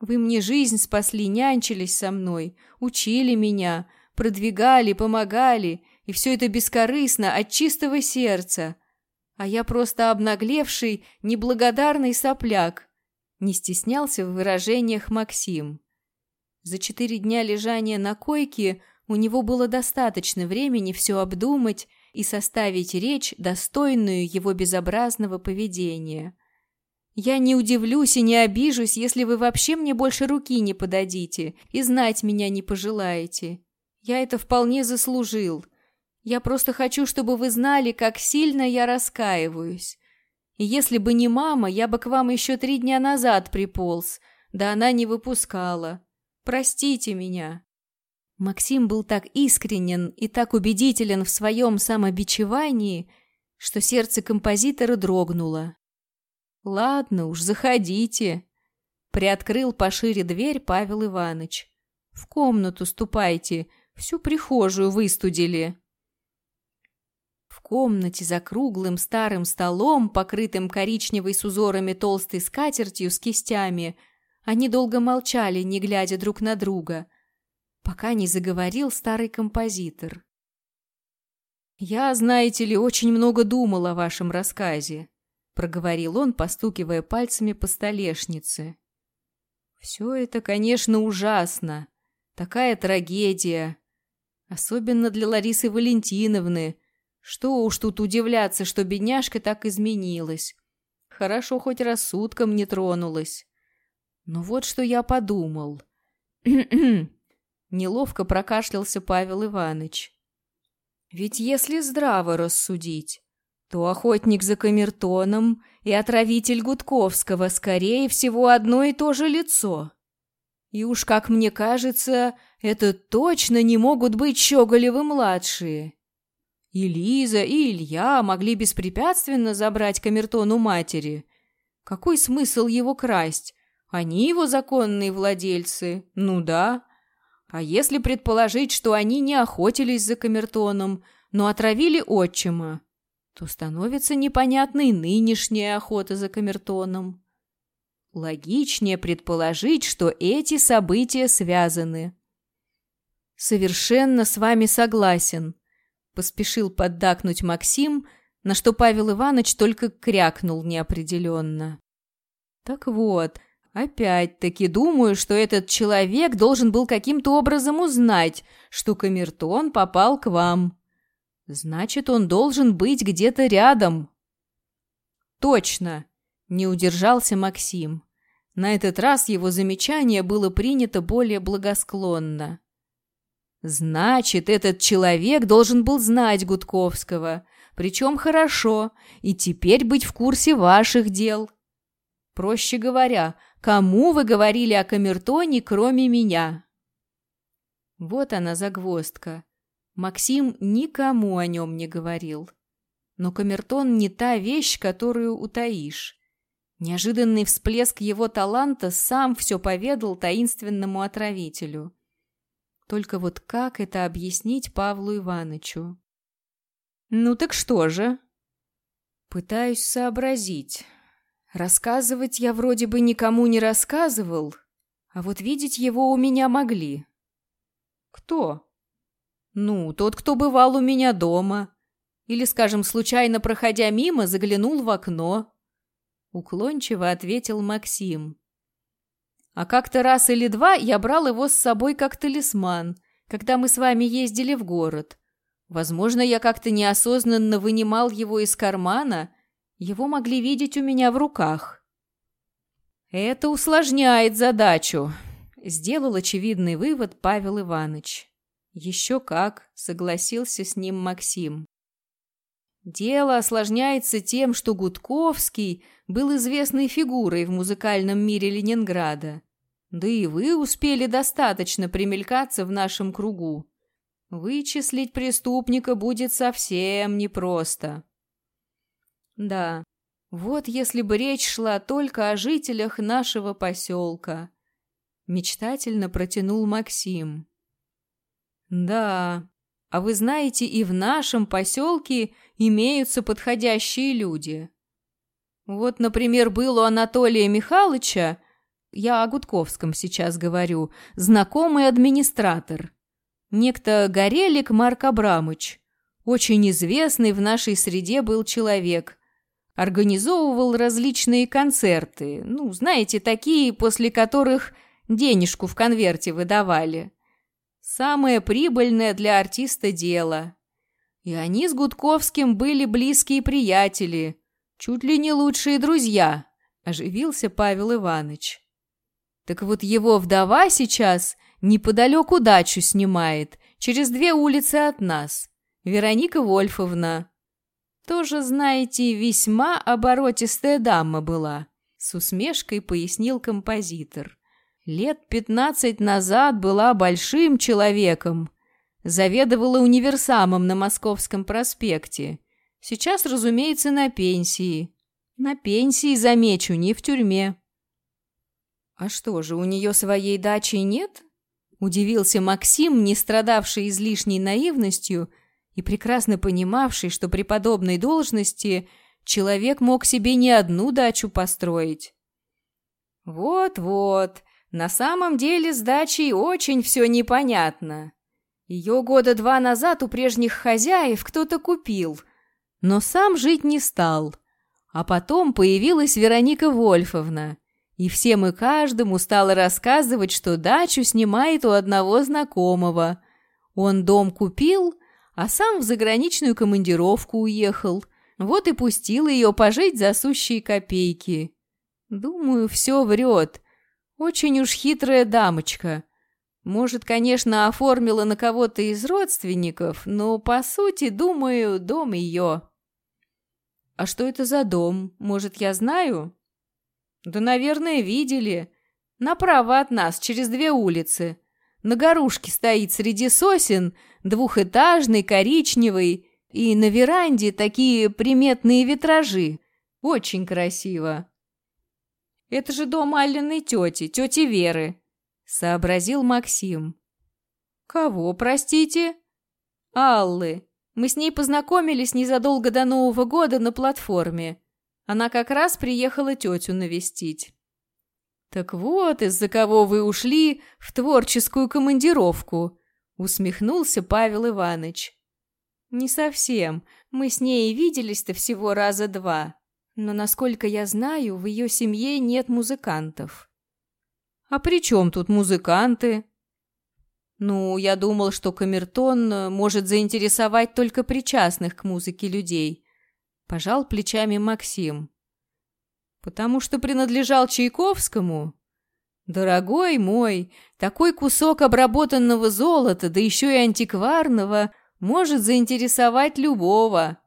Вы мне жизнь спасли, нянчились со мной, учили меня, продвигали, помогали, и все это бескорыстно, от чистого сердца. А я просто обнаглевший, неблагодарный сопляк», не стеснялся в выражениях Максим. За четыре дня лежания на койке у него было достаточно времени все обдумать и составить речь, достойную его безобразного поведения. «Я не удивлюсь и не обижусь, если вы вообще мне больше руки не подадите и знать меня не пожелаете. Я это вполне заслужил. Я просто хочу, чтобы вы знали, как сильно я раскаиваюсь. Если бы не мама, я бы к вам еще три дня назад приполз, да она не выпускала. Простите меня!» Максим был так искренен и так убедителен в своем самобичевании, что сердце композитора дрогнуло. «Ладно уж, заходите», — приоткрыл пошире дверь Павел Иванович. «В комнату ступайте, всю прихожую выстудили». В комнате за круглым старым столом, покрытым коричневой с узорами толстой скатертью с кистями, они долго молчали, не глядя друг на друга — пока не заговорил старый композитор. «Я, знаете ли, очень много думал о вашем рассказе», — проговорил он, постукивая пальцами по столешнице. «Все это, конечно, ужасно. Такая трагедия. Особенно для Ларисы Валентиновны. Что уж тут удивляться, что бедняжка так изменилась. Хорошо, хоть рассудком не тронулась. Но вот что я подумал. Неловко прокашлялся Павел Иванович. Ведь если здраво рассудить, то охотник за камертоном и отравитель Гудковского скорее всего одно и то же лицо. И уж, как мне кажется, это точно не могут быть Щеголевы-младшие. И Лиза, и Илья могли беспрепятственно забрать камертон у матери. Какой смысл его красть? Они его законные владельцы. Ну да. А если предположить, что они не охотились за камертоном, но отравили отчима, то становится непонятной нынешняя охота за камертоном. Логичнее предположить, что эти события связаны. «Совершенно с вами согласен», — поспешил поддакнуть Максим, на что Павел Иванович только крякнул неопределенно. «Так вот, Опять-таки думаю, что этот человек должен был каким-то образом узнать, что камертон попал к вам. Значит, он должен быть где-то рядом. Точно, не удержался Максим. На этот раз его замечание было принято более благосклонно. Значит, этот человек должен был знать Гудковского, причем хорошо, и теперь быть в курсе ваших дел. Проще говоря, Кому вы говорили о камертоне, кроме меня?» Вот она загвоздка. Максим никому о нем не говорил. Но камертон не та вещь, которую утаишь. Неожиданный всплеск его таланта сам все поведал таинственному отравителю. Только вот как это объяснить Павлу Ивановичу? «Ну так что же?» «Пытаюсь сообразить». Рассказывать я вроде бы никому не рассказывал, а вот видеть его у меня могли. Кто? Ну, тот, кто бывал у меня дома. Или, скажем, случайно проходя мимо, заглянул в окно. Уклончиво ответил Максим. А как-то раз или два я брал его с собой как талисман, когда мы с вами ездили в город. Возможно, я как-то неосознанно вынимал его из кармана его могли видеть у меня в руках. «Это усложняет задачу», — сделал очевидный вывод Павел Иванович. «Еще как», — согласился с ним Максим. Дело осложняется тем, что Гудковский был известной фигурой в музыкальном мире Ленинграда. Да и вы успели достаточно примелькаться в нашем кругу. Вычислить преступника будет совсем непросто. Да, вот если бы речь шла только о жителях нашего поселка. Мечтательно протянул Максим. Да, а вы знаете, и в нашем поселке имеются подходящие люди. Вот, например, был у Анатолия Михайловича, я о Гудковском сейчас говорю, знакомый администратор. Некто Горелик Марк Абрамыч. Очень известный в нашей среде был человек организовывал различные концерты, ну, знаете, такие, после которых денежку в конверте выдавали. Самое прибыльное для артиста дело. И они с Гудковским были близкие приятели, чуть ли не лучшие друзья, оживился Павел Иванович. Так вот его вдова сейчас неподалеку дачу снимает, через две улицы от нас. Вероника Вольфовна. Тоже, знаете, весьма оборотистая дама была, с усмешкой пояснил композитор. Лет пятнадцать назад была большим человеком. Заведовала универсамом на Московском проспекте. Сейчас, разумеется, на пенсии. На пенсии, замечу, не в тюрьме. А что же, у нее своей дачи нет? Удивился Максим, не страдавший излишней наивностью и прекрасно понимавший, что при подобной должности человек мог себе не одну дачу построить. Вот-вот, на самом деле с дачей очень все непонятно. Ее года два назад у прежних хозяев кто-то купил, но сам жить не стал. А потом появилась Вероника Вольфовна, и всем и каждому стала рассказывать, что дачу снимает у одного знакомого. Он дом купил, а сам в заграничную командировку уехал. Вот и пустил ее пожить за сущие копейки. Думаю, все врет. Очень уж хитрая дамочка. Может, конечно, оформила на кого-то из родственников, но, по сути, думаю, дом ее. А что это за дом? Может, я знаю? Да, наверное, видели. Направо от нас, через две улицы. На горушке стоит среди сосен, двухэтажный, коричневый, и на веранде такие приметные витражи. Очень красиво. Это же дом Алленой тети, тети Веры», — сообразил Максим. «Кого, простите?» «Аллы. Мы с ней познакомились незадолго до Нового года на платформе. Она как раз приехала тетю навестить». «Так вот, из-за кого вы ушли в творческую командировку», — усмехнулся Павел Иванович. «Не совсем. Мы с ней виделись-то всего раза два но, насколько я знаю, в ее семье нет музыкантов. А при чем тут музыканты? Ну, я думал, что камертон э, может заинтересовать только причастных к музыке людей. Пожал плечами Максим. Потому что принадлежал Чайковскому? Дорогой мой, такой кусок обработанного золота, да еще и антикварного, может заинтересовать любого.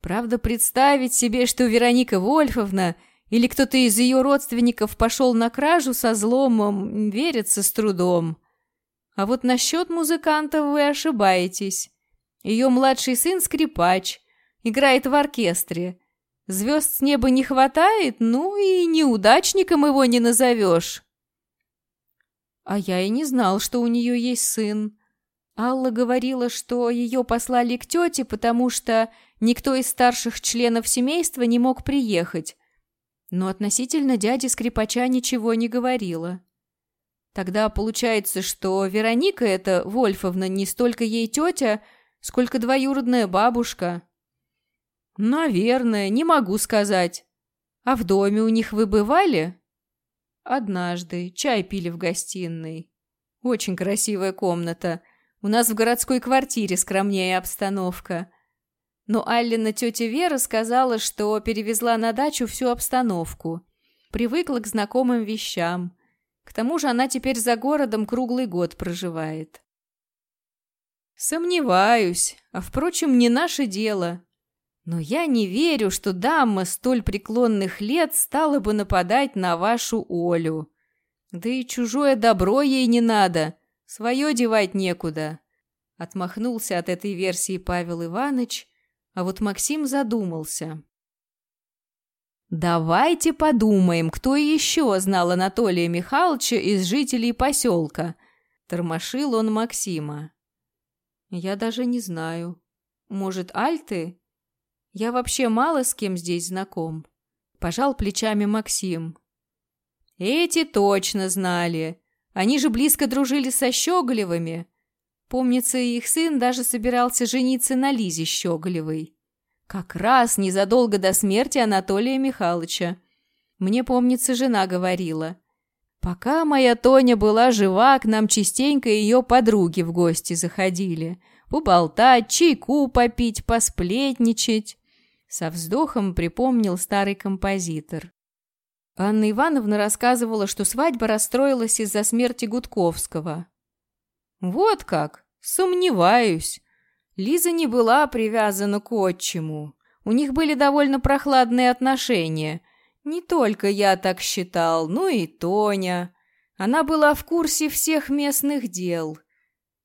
Правда, представить себе, что Вероника Вольфовна или кто-то из ее родственников пошел на кражу со зломом, верится с трудом. А вот насчет музыкантов вы ошибаетесь. Ее младший сын скрипач, играет в оркестре. Звезд с неба не хватает, ну и неудачником его не назовешь. А я и не знал, что у нее есть сын. Алла говорила, что ее послали к тете, потому что никто из старших членов семейства не мог приехать. Но относительно дяди скрипача ничего не говорила. Тогда получается, что Вероника эта Вольфовна не столько ей тетя, сколько двоюродная бабушка. Наверное, не могу сказать. А в доме у них вы бывали? Однажды. Чай пили в гостиной. Очень красивая комната – у нас в городской квартире скромнее обстановка. Но Аллина тетя Вера сказала, что перевезла на дачу всю обстановку. Привыкла к знакомым вещам. К тому же она теперь за городом круглый год проживает. Сомневаюсь, а, впрочем, не наше дело. Но я не верю, что дама столь преклонных лет стала бы нападать на вашу Олю. Да и чужое добро ей не надо — Свое девать некуда. Отмахнулся от этой версии Павел Иванович, а вот Максим задумался. «Давайте подумаем, кто еще знал Анатолия Михайловича из жителей поселка?» Тормошил он Максима. «Я даже не знаю. Может, Альты? Я вообще мало с кем здесь знаком». Пожал плечами Максим. «Эти точно знали. Они же близко дружили со Щеголевыми. Помнится, их сын даже собирался жениться на Лизе Щеголевой. Как раз незадолго до смерти Анатолия Михайловича. Мне, помнится, жена говорила. Пока моя Тоня была жива, к нам частенько ее подруги в гости заходили. Поболтать, чайку попить, посплетничать. Со вздохом припомнил старый композитор. Анна Ивановна рассказывала, что свадьба расстроилась из-за смерти Гудковского. «Вот как? Сомневаюсь. Лиза не была привязана к отчиму. У них были довольно прохладные отношения. Не только я так считал, но и Тоня. Она была в курсе всех местных дел.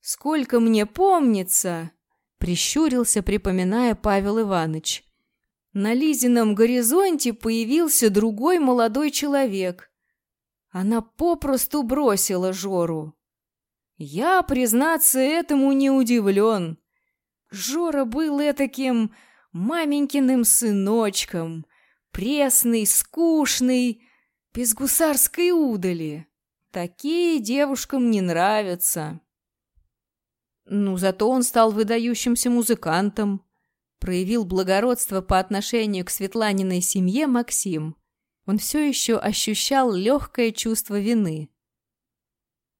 Сколько мне помнится, прищурился, припоминая Павел Иванович. На Лизином горизонте появился другой молодой человек. Она попросту бросила Жору. Я, признаться, этому не удивлен. Жора был этаким маменькиным сыночком, пресный, скучный, без гусарской удали. Такие девушкам не нравятся. Ну, зато он стал выдающимся музыкантом, проявил благородство по отношению к Светланиной семье Максим. Он все еще ощущал легкое чувство вины.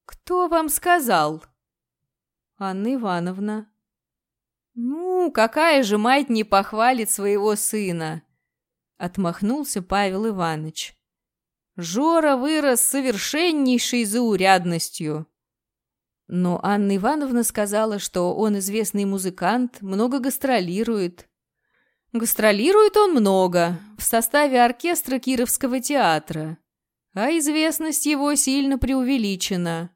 «Кто вам сказал?» «Анна Ивановна». «Ну, какая же мать не похвалит своего сына?» Отмахнулся Павел Иванович. «Жора вырос совершеннейшей заурядностью». Но Анна Ивановна сказала, что он известный музыкант, много гастролирует. Гастролирует он много, в составе оркестра Кировского театра. А известность его сильно преувеличена.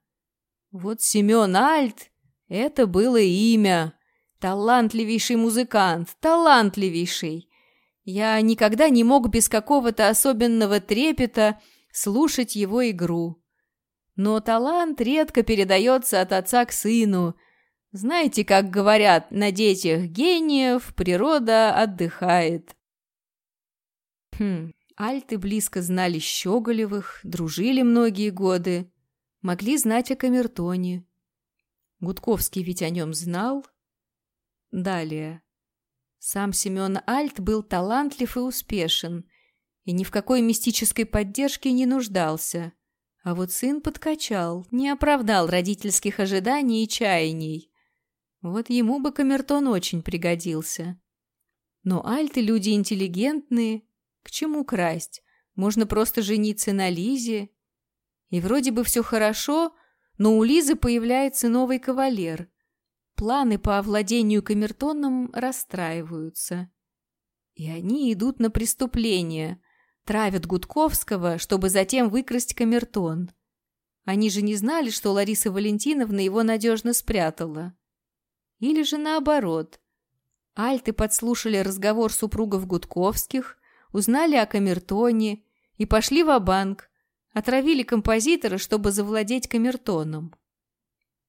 Вот Семен Альт — это было имя. Талантливейший музыкант, талантливейший. Я никогда не мог без какого-то особенного трепета слушать его игру. Но талант редко передается от отца к сыну. Знаете, как говорят, на детях гениев природа отдыхает. Хм, альты близко знали Щеголевых, дружили многие годы могли знать о камертоне. Гудковский ведь о нем знал. Далее. Сам Семен Альт был талантлив и успешен, и ни в какой мистической поддержке не нуждался. А вот сын подкачал, не оправдал родительских ожиданий и чаяний. Вот ему бы камертон очень пригодился. Но альты люди интеллигентные. К чему красть? Можно просто жениться на Лизе и вроде бы все хорошо, но у Лизы появляется новый кавалер. Планы по овладению камертоном расстраиваются. И они идут на преступление, травят Гудковского, чтобы затем выкрасть камертон. Они же не знали, что Лариса Валентиновна его надежно спрятала. Или же наоборот. Альты подслушали разговор супругов Гудковских, узнали о камертоне и пошли в банк Отравили композитора, чтобы завладеть камертоном.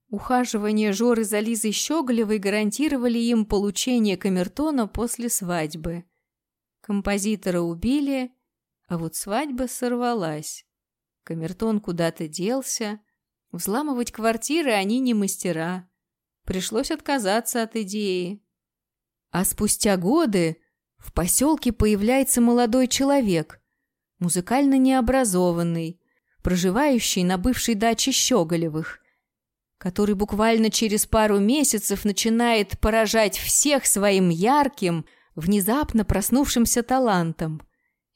Ухаживание Жоры за Лизой Щеголевой гарантировали им получение камертона после свадьбы. Композитора убили, а вот свадьба сорвалась. Камертон куда-то делся. Взламывать квартиры они не мастера. Пришлось отказаться от идеи. А спустя годы в поселке появляется молодой человек, музыкально необразованный, проживающий на бывшей даче Щеголевых, который буквально через пару месяцев начинает поражать всех своим ярким, внезапно проснувшимся талантом.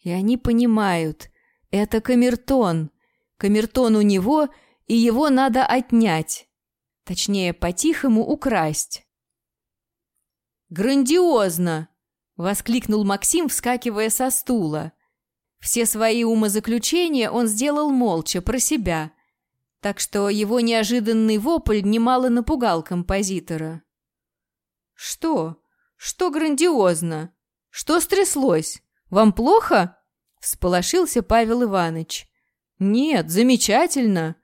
И они понимают, это камертон. Камертон у него, и его надо отнять. Точнее, по-тихому украсть. «Грандиозно!» — воскликнул Максим, вскакивая со стула. Все свои умозаключения он сделал молча, про себя. Так что его неожиданный вопль немало напугал композитора. «Что? Что грандиозно? Что стряслось? Вам плохо?» Всполошился Павел Иванович. «Нет, замечательно.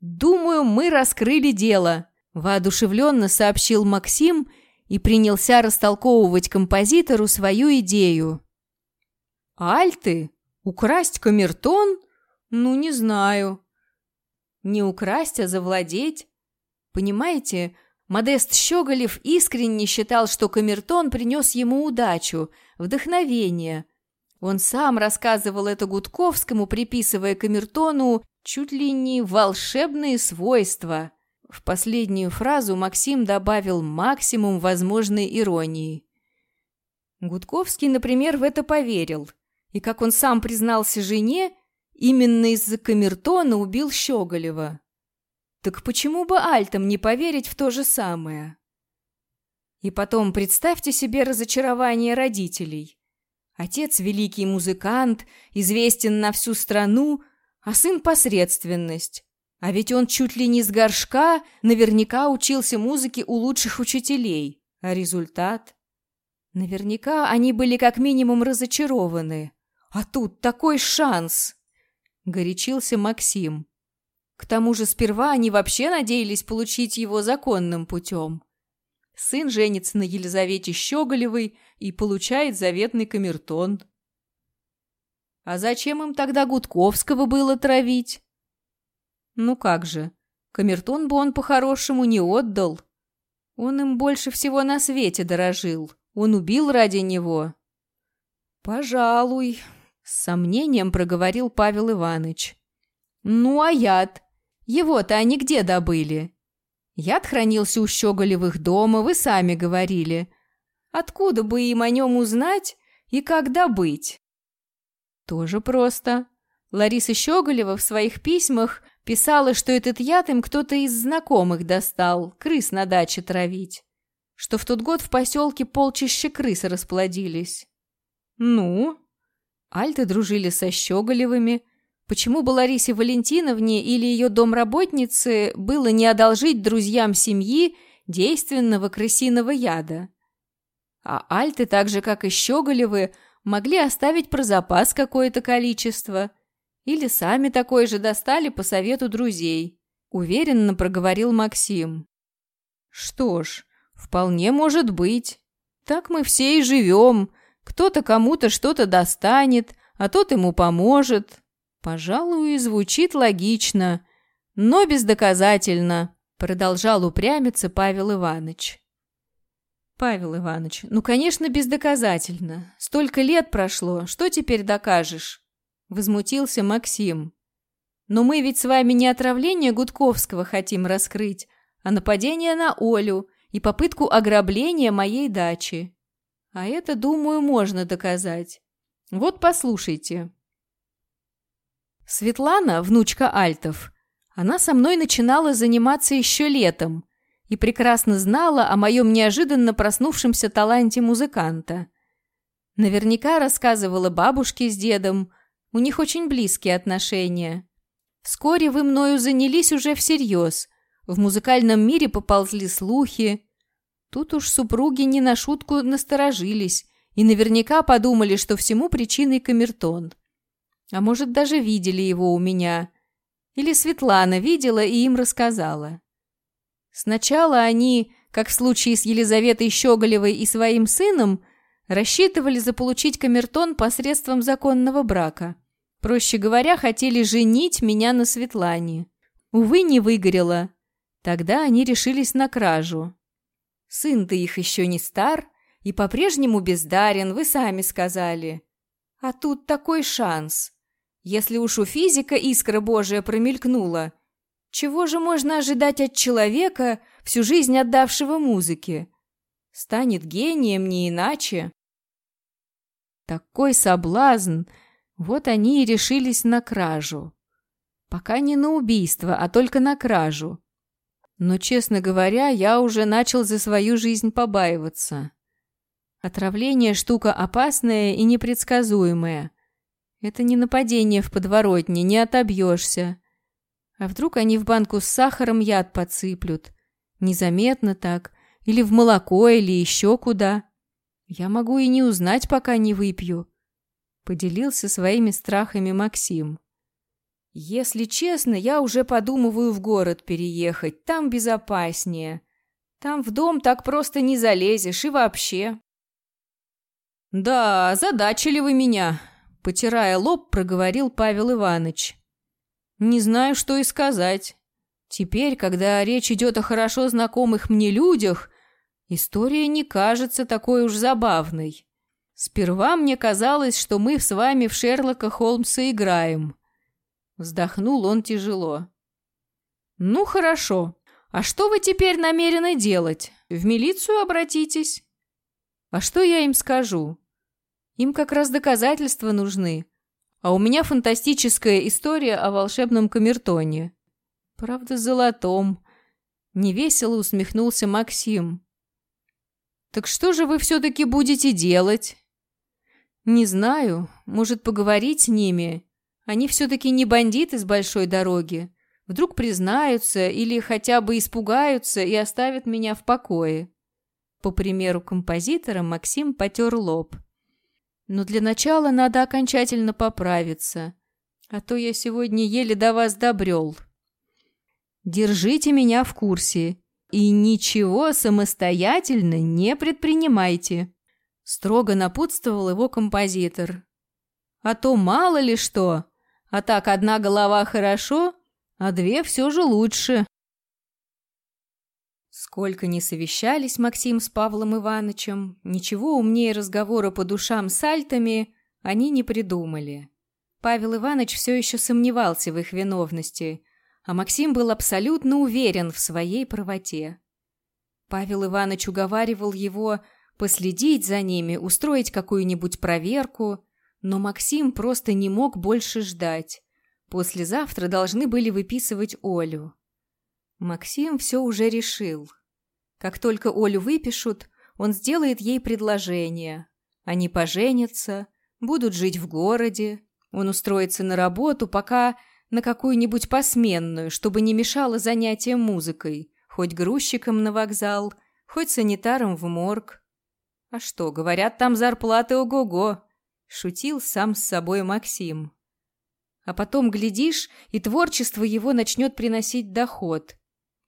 Думаю, мы раскрыли дело», – воодушевленно сообщил Максим и принялся растолковывать композитору свою идею. «Альты Украсть камертон? Ну, не знаю. Не украсть, а завладеть. Понимаете, Модест Щеголев искренне считал, что камертон принес ему удачу, вдохновение. Он сам рассказывал это Гудковскому, приписывая камертону чуть ли не волшебные свойства. В последнюю фразу Максим добавил максимум возможной иронии. Гудковский, например, в это поверил – и, как он сам признался жене, именно из-за камертона убил Щеголева. Так почему бы Альтам не поверить в то же самое? И потом представьте себе разочарование родителей. Отец – великий музыкант, известен на всю страну, а сын – посредственность. А ведь он чуть ли не с горшка наверняка учился музыке у лучших учителей. А результат? Наверняка они были как минимум разочарованы. А тут такой шанс! Горячился Максим. К тому же сперва они вообще надеялись получить его законным путем. Сын женится на Елизавете Щеголевой и получает заветный камертон. А зачем им тогда Гудковского было травить? Ну как же, камертон бы он по-хорошему не отдал. Он им больше всего на свете дорожил. Он убил ради него. Пожалуй, с сомнением проговорил Павел Иванович. Ну а яд? Его-то они где добыли? Яд хранился у Щеголевых дома, вы сами говорили. Откуда бы им о нем узнать и как добыть? Тоже просто. Лариса Щеголева в своих письмах писала, что этот яд им кто-то из знакомых достал, крыс на даче травить. Что в тот год в поселке полчища крыс расплодились. Ну? Альты дружили со Щеголевыми, Почему бы Ларисе Валентиновне или ее домработнице было не одолжить друзьям семьи действенного крысиного яда? А альты, так же как и щеголевы, могли оставить про запас какое-то количество. Или сами такое же достали по совету друзей. Уверенно проговорил Максим. Что ж, вполне может быть. Так мы все и живем. Кто-то кому-то что-то достанет, а тот ему поможет. Пожалуй, звучит логично, но бездоказательно, продолжал упрямиться Павел Иванович. Павел Иванович, ну, конечно, бездоказательно. Столько лет прошло, что теперь докажешь? Возмутился Максим. Но мы ведь с вами не отравление Гудковского хотим раскрыть, а нападение на Олю и попытку ограбления моей дачи. А это, думаю, можно доказать. Вот послушайте. Светлана, внучка Альтов, она со мной начинала заниматься еще летом и прекрасно знала о моем неожиданно проснувшемся таланте музыканта. Наверняка рассказывала бабушке с дедом, у них очень близкие отношения. Вскоре вы мною занялись уже всерьез, в музыкальном мире поползли слухи. Тут уж супруги не на шутку насторожились и наверняка подумали, что всему причиной камертон. А может, даже видели его у меня. Или Светлана видела и им рассказала. Сначала они, как в случае с Елизаветой Щеголевой и своим сыном, рассчитывали заполучить камертон посредством законного брака. Проще говоря, хотели женить меня на Светлане. Увы, не выгорело. Тогда они решились на кражу. Сын-то их еще не стар и по-прежнему бездарен, вы сами сказали. А тут такой шанс. Если уж у физика искра Божия промелькнула, чего же можно ожидать от человека, всю жизнь отдавшего музыке? Станет гением не иначе. Такой соблазн, вот они и решились на кражу. Пока не на убийство, а только на кражу. Но, честно говоря, я уже начал за свою жизнь побаиваться. Отравление – штука опасная и непредсказуемая. Это не нападение в подворотне, не отобьешься. А вдруг они в банку с сахаром яд подсыплют? Незаметно так. Или в молоко, или еще куда. Я могу и не узнать, пока не выпью. Поделился своими страхами Максим. Если честно, я уже подумываю в город переехать. Там безопаснее. Там в дом так просто не залезешь и вообще. Да, задачили вы меня, потирая лоб, проговорил Павел Иванович. «Не знаю, что и сказать. Теперь, когда речь идет о хорошо знакомых мне людях, история не кажется такой уж забавной. Сперва мне казалось, что мы с вами в Шерлока Холмса играем». Вздохнул он тяжело. «Ну, хорошо. А что вы теперь намерены делать? В милицию обратитесь?» «А что я им скажу? Им как раз доказательства нужны. А у меня фантастическая история о волшебном камертоне. Правда, золотом. Невесело усмехнулся Максим. Так что же вы все-таки будете делать? Не знаю. Может, поговорить с ними? Они все-таки не бандиты с большой дороги. Вдруг признаются или хотя бы испугаются и оставят меня в покое. По примеру композитора Максим потер лоб. Но для начала надо окончательно поправиться, а то я сегодня еле до вас добрел. Держите меня в курсе и ничего самостоятельно не предпринимайте. Строго напутствовал его композитор. А то мало ли что. А так одна голова хорошо, а две все же лучше. Сколько ни совещались Максим с Павлом Ивановичем, ничего умнее разговора по душам с альтами они не придумали. Павел Иванович все еще сомневался в их виновности, а Максим был абсолютно уверен в своей правоте. Павел Иванович уговаривал его последить за ними, устроить какую-нибудь проверку, но Максим просто не мог больше ждать. Послезавтра должны были выписывать Олю. Максим все уже решил. Как только Олю выпишут, он сделает ей предложение. Они поженятся, будут жить в городе, он устроится на работу, пока на какую-нибудь посменную, чтобы не мешало занятиям музыкой, хоть грузчиком на вокзал, хоть санитаром в морг. А что, говорят, там зарплаты ого-го, шутил сам с собой Максим. А потом, глядишь, и творчество его начнет приносить доход.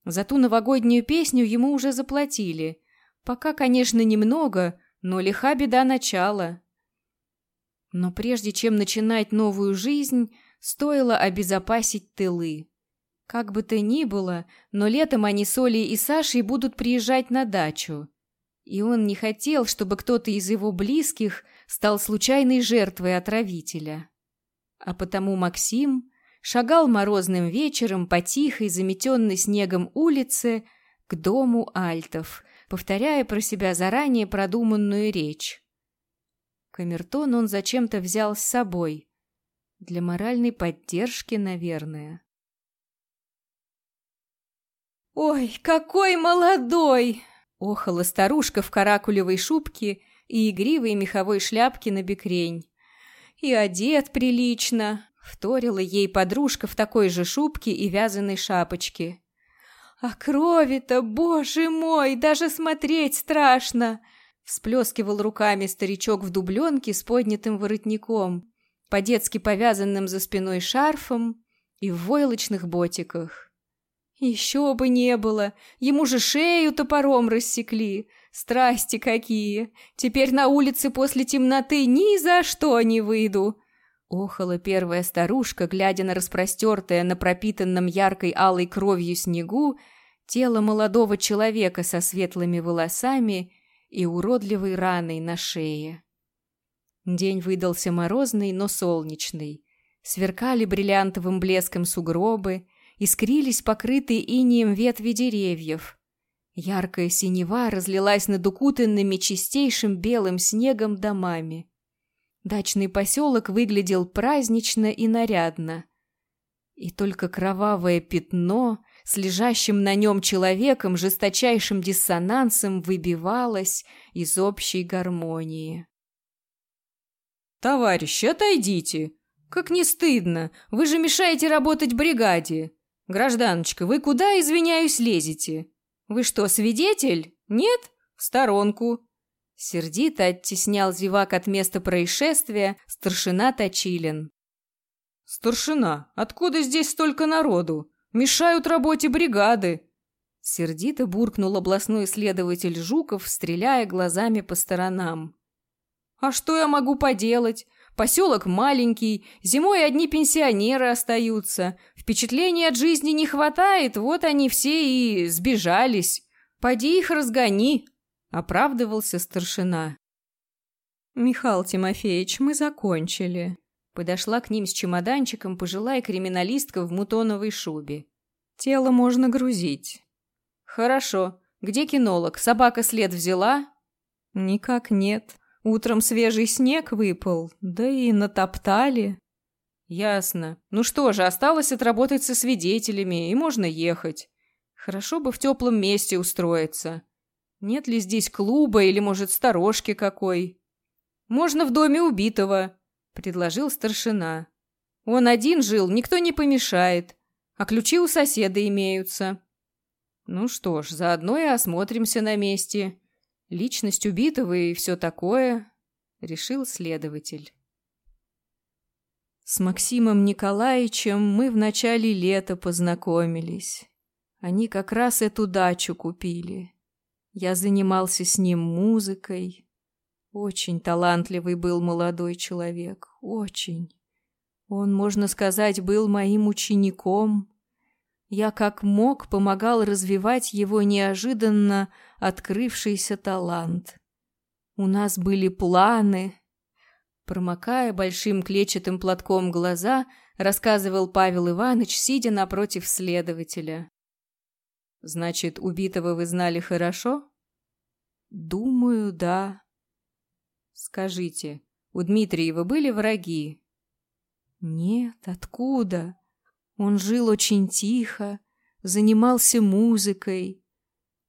За ту новогоднюю песню ему уже заплатили. Пока, конечно, немного, но лиха беда начала. Но прежде чем начинать новую жизнь, стоило обезопасить тылы. Как бы то ни было, но летом они с Олей и Сашей будут приезжать на дачу. И он не хотел, чтобы кто-то из его близких стал случайной жертвой отравителя. А потому Максим шагал морозным вечером по тихой, заметенной снегом улице к дому альтов, повторяя про себя заранее продуманную речь. Камертон он зачем-то взял с собой. Для моральной поддержки, наверное. «Ой, какой молодой!» — охала старушка в каракулевой шубке и игривой меховой шляпке на бекрень. «И одет прилично!» — вторила ей подружка в такой же шубке и вязаной шапочке. «А крови-то, боже мой, даже смотреть страшно!» Всплескивал руками старичок в дубленке с поднятым воротником, по-детски повязанным за спиной шарфом и в войлочных ботиках. Еще бы не было, ему же шею топором рассекли. Страсти какие! Теперь на улице после темноты ни за что не выйду. Охала первая старушка, глядя на распростертое на пропитанном яркой алой кровью снегу тело молодого человека со светлыми волосами и уродливой раной на шее. День выдался морозный, но солнечный. Сверкали бриллиантовым блеском сугробы, искрились покрытые инеем ветви деревьев. Яркая синева разлилась над укутанными чистейшим белым снегом домами. Дачный поселок выглядел празднично и нарядно. И только кровавое пятно с лежащим на нем человеком жесточайшим диссонансом выбивалось из общей гармонии. «Товарищи, отойдите! Как не стыдно! Вы же мешаете работать бригаде! Гражданочка, вы куда, извиняюсь, лезете? Вы что, свидетель? Нет? В сторонку!» Сердито оттеснял зевак от места происшествия старшина Точилин. «Старшина, откуда здесь столько народу? Мешают работе бригады!» Сердито буркнул областной следователь Жуков, стреляя глазами по сторонам. «А что я могу поделать? Поселок маленький, зимой одни пенсионеры остаются. Впечатлений от жизни не хватает, вот они все и сбежались. Поди их разгони!» — оправдывался старшина. «Михаил Тимофеевич, мы закончили», Подошла к ним с чемоданчиком пожилая криминалистка в мутоновой шубе. «Тело можно грузить». «Хорошо. Где кинолог? Собака след взяла?» «Никак нет. Утром свежий снег выпал, да и натоптали». «Ясно. Ну что же, осталось отработать со свидетелями, и можно ехать. Хорошо бы в теплом месте устроиться. Нет ли здесь клуба или, может, сторожки какой? Можно в доме убитого. — предложил старшина. «Он один жил, никто не помешает. а ключи у соседа имеются. Ну что ж, заодно и осмотримся на месте. Личность убитого и все такое, решил следователь. С Максимом Николаевичем мы в начале лета познакомились. Они как раз эту дачу купили. Я занимался с ним музыкой. Очень талантливый был молодой человек, очень. Он, можно сказать, был моим учеником. Я как мог помогал развивать его неожиданно открывшийся талант. У нас были планы. Промокая большим клетчатым платком глаза, рассказывал Павел Иванович, сидя напротив следователя. «Значит, убитого вы знали хорошо?» «Думаю, да». «Скажите, у Дмитриева были враги?» «Нет, откуда?» Он жил очень тихо, занимался музыкой.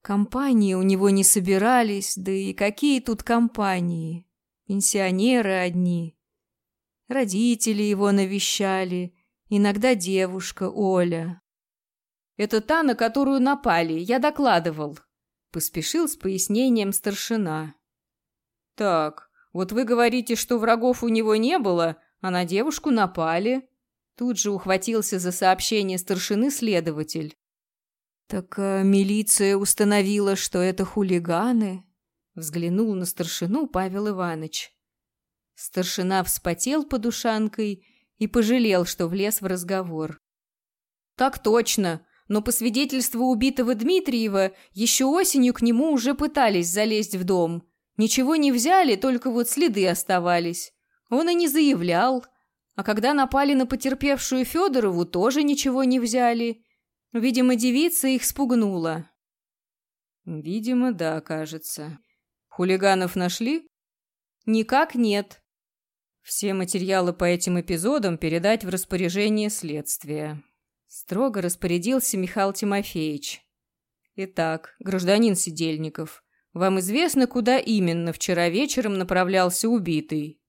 Компании у него не собирались, да и какие тут компании? Пенсионеры одни. Родители его навещали, иногда девушка Оля. «Это та, на которую напали, я докладывал», — поспешил с пояснением старшина. «Так, вот вы говорите, что врагов у него не было, а на девушку напали», Тут же ухватился за сообщение старшины следователь. «Так а, милиция установила, что это хулиганы?» Взглянул на старшину Павел Иванович. Старшина вспотел под ушанкой и пожалел, что влез в разговор. «Так точно, но по свидетельству убитого Дмитриева еще осенью к нему уже пытались залезть в дом. Ничего не взяли, только вот следы оставались. Он и не заявлял, а когда напали на потерпевшую Федорову, тоже ничего не взяли. Видимо, девица их спугнула. Видимо, да, кажется. Хулиганов нашли? Никак нет. Все материалы по этим эпизодам передать в распоряжение следствия. Строго распорядился Михаил Тимофеевич. Итак, гражданин Сидельников, вам известно, куда именно вчера вечером направлялся убитый?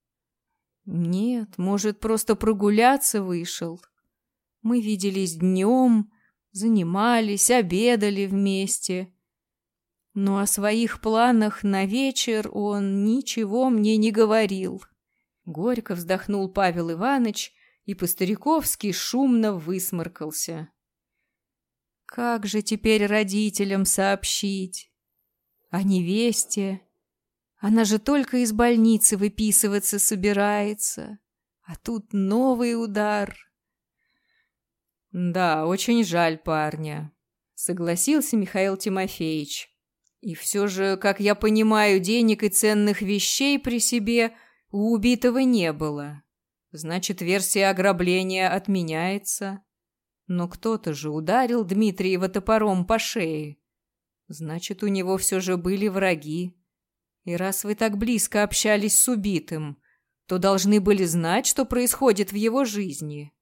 Нет, может, просто прогуляться вышел. Мы виделись днем, занимались, обедали вместе. Но о своих планах на вечер он ничего мне не говорил. Горько вздохнул Павел Иванович и по-стариковски шумно высморкался. Как же теперь родителям сообщить? О невесте, она же только из больницы выписываться собирается. А тут новый удар. Да, очень жаль парня, согласился Михаил Тимофеевич. И все же, как я понимаю, денег и ценных вещей при себе у убитого не было. Значит, версия ограбления отменяется. Но кто-то же ударил Дмитриева топором по шее. Значит, у него все же были враги. И раз вы так близко общались с убитым, то должны были знать, что происходит в его жизни.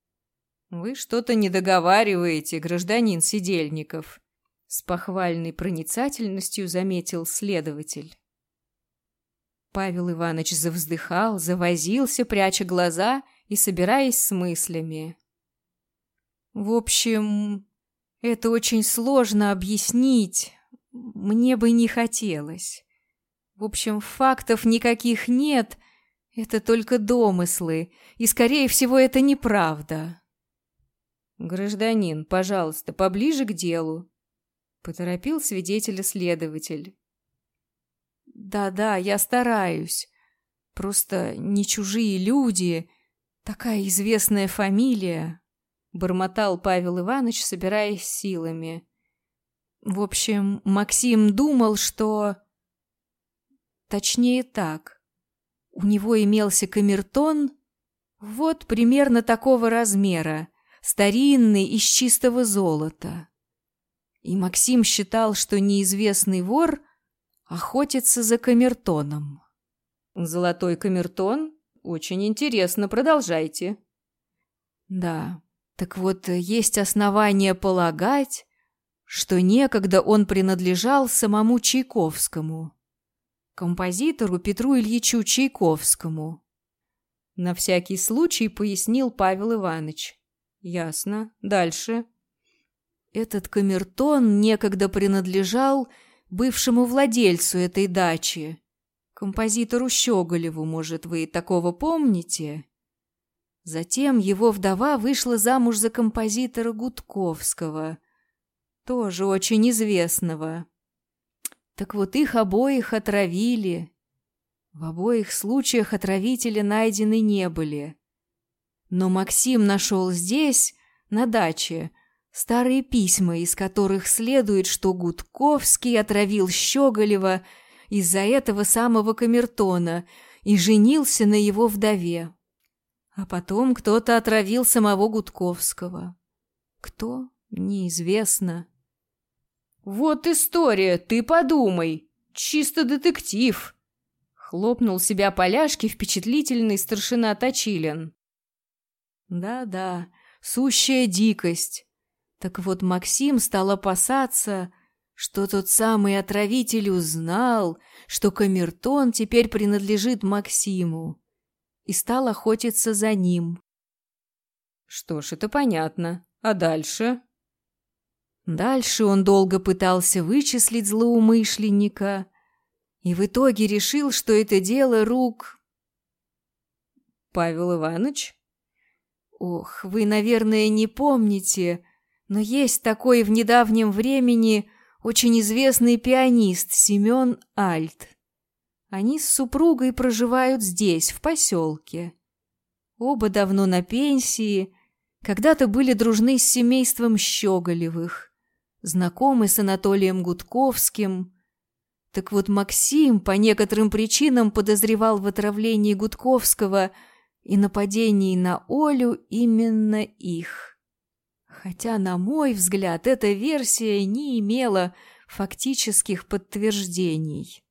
Вы что-то не договариваете, гражданин Сидельников, с похвальной проницательностью заметил следователь. Павел Иванович завздыхал, завозился, пряча глаза и собираясь с мыслями. В общем, это очень сложно объяснить. Мне бы не хотелось. В общем, фактов никаких нет, это только домыслы, и, скорее всего, это неправда. «Гражданин, пожалуйста, поближе к делу», — поторопил свидетеля следователь. «Да-да, я стараюсь. Просто не чужие люди, такая известная фамилия», — бормотал Павел Иванович, собираясь силами. «В общем, Максим думал, что...» Точнее так. У него имелся камертон, вот примерно такого размера, старинный, из чистого золота. И Максим считал, что неизвестный вор охотится за камертоном. «Золотой камертон? Очень интересно, продолжайте». «Да, так вот, есть основания полагать, что некогда он принадлежал самому Чайковскому» композитору Петру Ильичу Чайковскому. На всякий случай пояснил Павел Иванович. Ясно. Дальше. Этот камертон некогда принадлежал бывшему владельцу этой дачи, композитору Щеголеву, может, вы такого помните? Затем его вдова вышла замуж за композитора Гудковского, тоже очень известного. Так вот их обоих отравили. В обоих случаях отравители найдены не были. Но Максим нашел здесь, на даче, старые письма, из которых следует, что Гудковский отравил Щеголева из-за этого самого камертона и женился на его вдове. А потом кто-то отравил самого Гудковского. Кто? Неизвестно. «Вот история, ты подумай! Чисто детектив!» Хлопнул себя поляшки впечатлительный старшина Точилин. Да-да, сущая дикость. Так вот Максим стал опасаться, что тот самый отравитель узнал, что камертон теперь принадлежит Максиму, и стал охотиться за ним. Что ж, это понятно. А дальше? Дальше он долго пытался вычислить злоумышленника и в итоге решил, что это дело рук... Павел Иванович? Ох, вы, наверное, не помните, но есть такой в недавнем времени очень известный пианист Семен Альт. Они с супругой проживают здесь, в поселке. Оба давно на пенсии, когда-то были дружны с семейством Щеголевых, знакомы с Анатолием Гудковским. Так вот Максим по некоторым причинам подозревал в отравлении Гудковского – и нападении на Олю именно их. Хотя, на мой взгляд, эта версия не имела фактических подтверждений.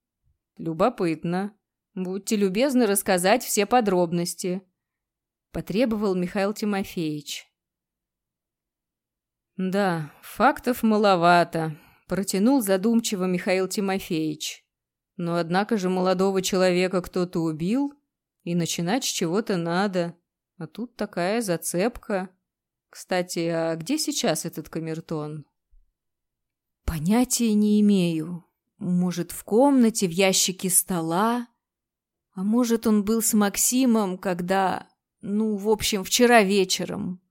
«Любопытно. Будьте любезны рассказать все подробности», — потребовал Михаил Тимофеевич. «Да, фактов маловато», — протянул задумчиво Михаил Тимофеевич. «Но однако же молодого человека кто-то убил, и начинать с чего-то надо. А тут такая зацепка. Кстати, а где сейчас этот камертон? Понятия не имею. Может, в комнате, в ящике стола? А может, он был с Максимом, когда... Ну, в общем, вчера вечером.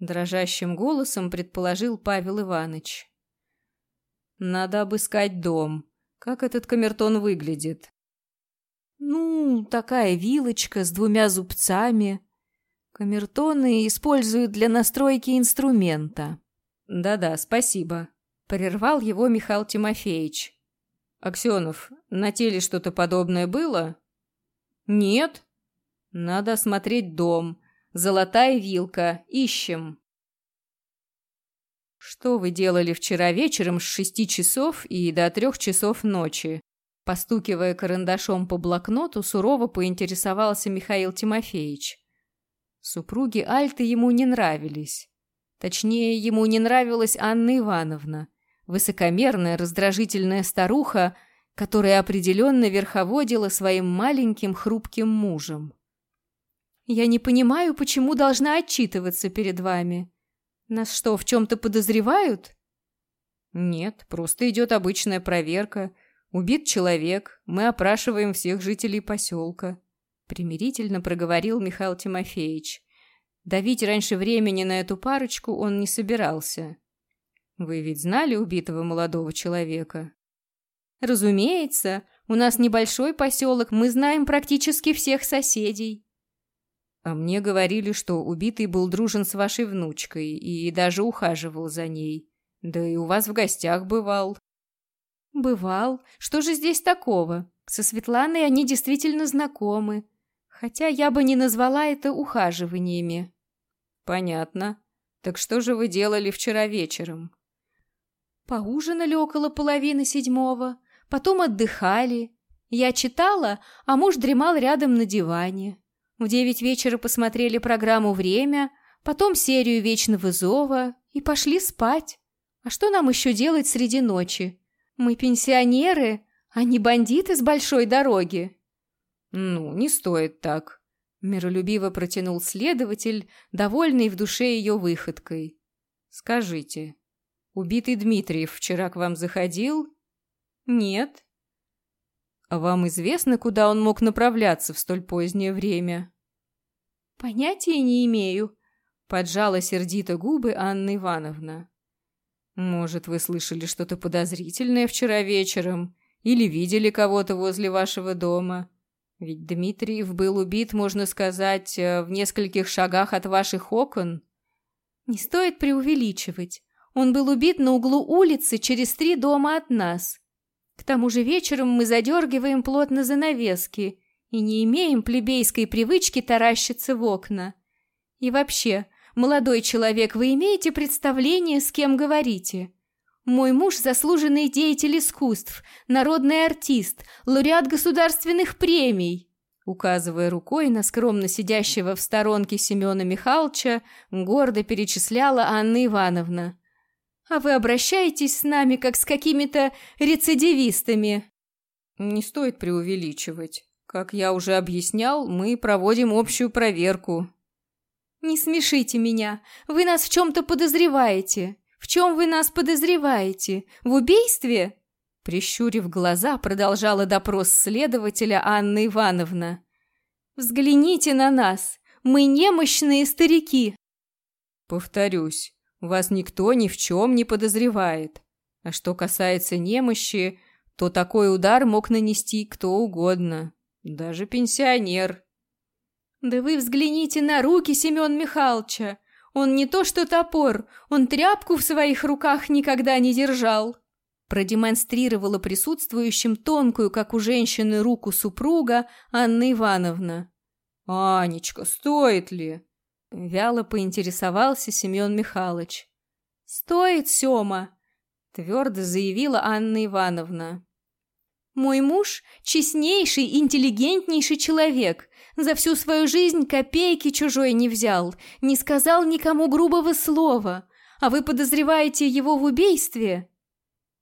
Дрожащим голосом предположил Павел Иванович. Надо обыскать дом. Как этот камертон выглядит? Ну, такая вилочка с двумя зубцами. Камертоны используют для настройки инструмента. Да-да, спасибо. Прервал его Михаил Тимофеевич. Аксенов, на теле что-то подобное было? Нет. Надо осмотреть дом. Золотая вилка. Ищем. Что вы делали вчера вечером с шести часов и до трех часов ночи? Постукивая карандашом по блокноту, сурово поинтересовался Михаил Тимофеевич. Супруги Альты ему не нравились. Точнее, ему не нравилась Анна Ивановна, высокомерная, раздражительная старуха, которая определенно верховодила своим маленьким хрупким мужем. «Я не понимаю, почему должна отчитываться перед вами. Нас что, в чем-то подозревают?» «Нет, просто идет обычная проверка», Убит человек, мы опрашиваем всех жителей поселка», — примирительно проговорил Михаил Тимофеевич. Давить раньше времени на эту парочку он не собирался. «Вы ведь знали убитого молодого человека?» «Разумеется, у нас небольшой поселок, мы знаем практически всех соседей». «А мне говорили, что убитый был дружен с вашей внучкой и даже ухаживал за ней. Да и у вас в гостях бывал». «Бывал. Что же здесь такого? Со Светланой они действительно знакомы. Хотя я бы не назвала это ухаживаниями». «Понятно. Так что же вы делали вчера вечером?» «Поужинали около половины седьмого, потом отдыхали. Я читала, а муж дремал рядом на диване. В девять вечера посмотрели программу «Время», потом серию «Вечного зова» и пошли спать. А что нам еще делать среди ночи? Мы пенсионеры, а не бандиты с большой дороги. Ну, не стоит так, миролюбиво протянул следователь, довольный в душе ее выходкой. Скажите, Убитый Дмитриев вчера к вам заходил? Нет. А вам известно, куда он мог направляться в столь позднее время? Понятия не имею, поджала сердито губы Анна Ивановна. Может, вы слышали что-то подозрительное вчера вечером или видели кого-то возле вашего дома? Ведь Дмитриев был убит, можно сказать, э, в нескольких шагах от ваших окон. Не стоит преувеличивать. Он был убит на углу улицы через три дома от нас. К тому же вечером мы задергиваем плотно занавески и не имеем плебейской привычки таращиться в окна. И вообще, молодой человек, вы имеете представление, с кем говорите? Мой муж – заслуженный деятель искусств, народный артист, лауреат государственных премий. Указывая рукой на скромно сидящего в сторонке Семена Михайловича, гордо перечисляла Анна Ивановна. А вы обращаетесь с нами, как с какими-то рецидивистами. Не стоит преувеличивать. Как я уже объяснял, мы проводим общую проверку. Не смешите меня. Вы нас в чем-то подозреваете. В чем вы нас подозреваете? В убийстве? Прищурив глаза, продолжала допрос следователя Анна Ивановна. «Взгляните на нас! Мы немощные старики!» «Повторюсь, вас никто ни в чем не подозревает. А что касается немощи, то такой удар мог нанести кто угодно, даже пенсионер. Да вы взгляните на руки Семен Михайловича. Он не то что топор, он тряпку в своих руках никогда не держал. Продемонстрировала присутствующим тонкую, как у женщины, руку супруга Анна Ивановна. «Анечка, стоит ли?» Вяло поинтересовался Семен Михайлович. «Стоит, Сема!» – твердо заявила Анна Ивановна. «Мой муж – честнейший, интеллигентнейший человек. За всю свою жизнь копейки чужой не взял, не сказал никому грубого слова. А вы подозреваете его в убийстве?»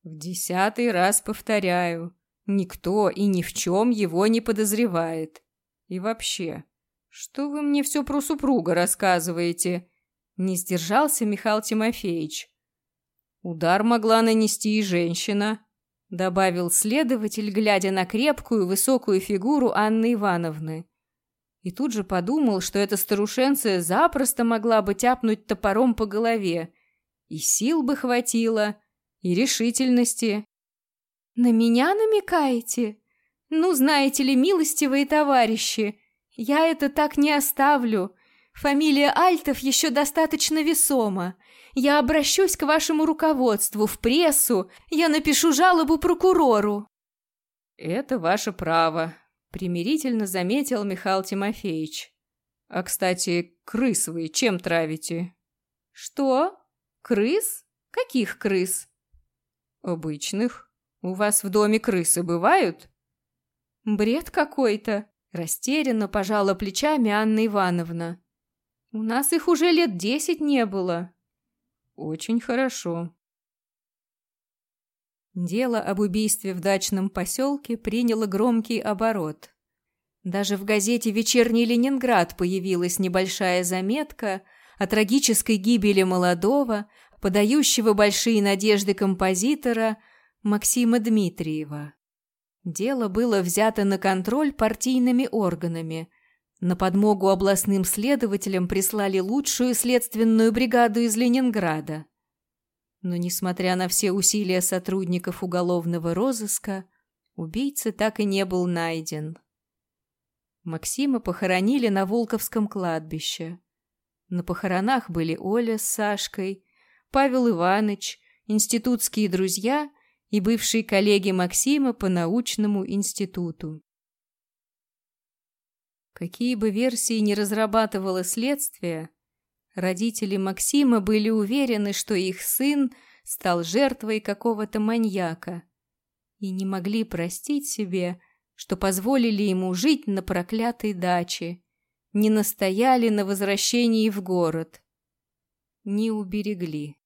«В десятый раз повторяю, никто и ни в чем его не подозревает. И вообще, «Что вы мне все про супруга рассказываете?» Не сдержался Михаил Тимофеевич. «Удар могла нанести и женщина», — добавил следователь, глядя на крепкую, высокую фигуру Анны Ивановны. И тут же подумал, что эта старушенция запросто могла бы тяпнуть топором по голове. И сил бы хватило, и решительности. «На меня намекаете? Ну, знаете ли, милостивые товарищи, я это так не оставлю. Фамилия Альтов еще достаточно весома. Я обращусь к вашему руководству, в прессу. Я напишу жалобу прокурору. Это ваше право, примирительно заметил Михаил Тимофеевич. А, кстати, крыс вы чем травите? Что? Крыс? Каких крыс? Обычных. У вас в доме крысы бывают? Бред какой-то. Растерянно пожала плечами Анна Ивановна. «У нас их уже лет десять не было». «Очень хорошо». Дело об убийстве в дачном поселке приняло громкий оборот. Даже в газете «Вечерний Ленинград» появилась небольшая заметка о трагической гибели молодого, подающего большие надежды композитора Максима Дмитриева. Дело было взято на контроль партийными органами. На подмогу областным следователям прислали лучшую следственную бригаду из Ленинграда. Но, несмотря на все усилия сотрудников уголовного розыска, убийца так и не был найден. Максима похоронили на Волковском кладбище. На похоронах были Оля с Сашкой, Павел Иванович, институтские друзья и бывшие коллеги Максима по научному институту. Какие бы версии ни разрабатывало следствие, родители Максима были уверены, что их сын стал жертвой какого-то маньяка и не могли простить себе, что позволили ему жить на проклятой даче, не настояли на возвращении в город, не уберегли.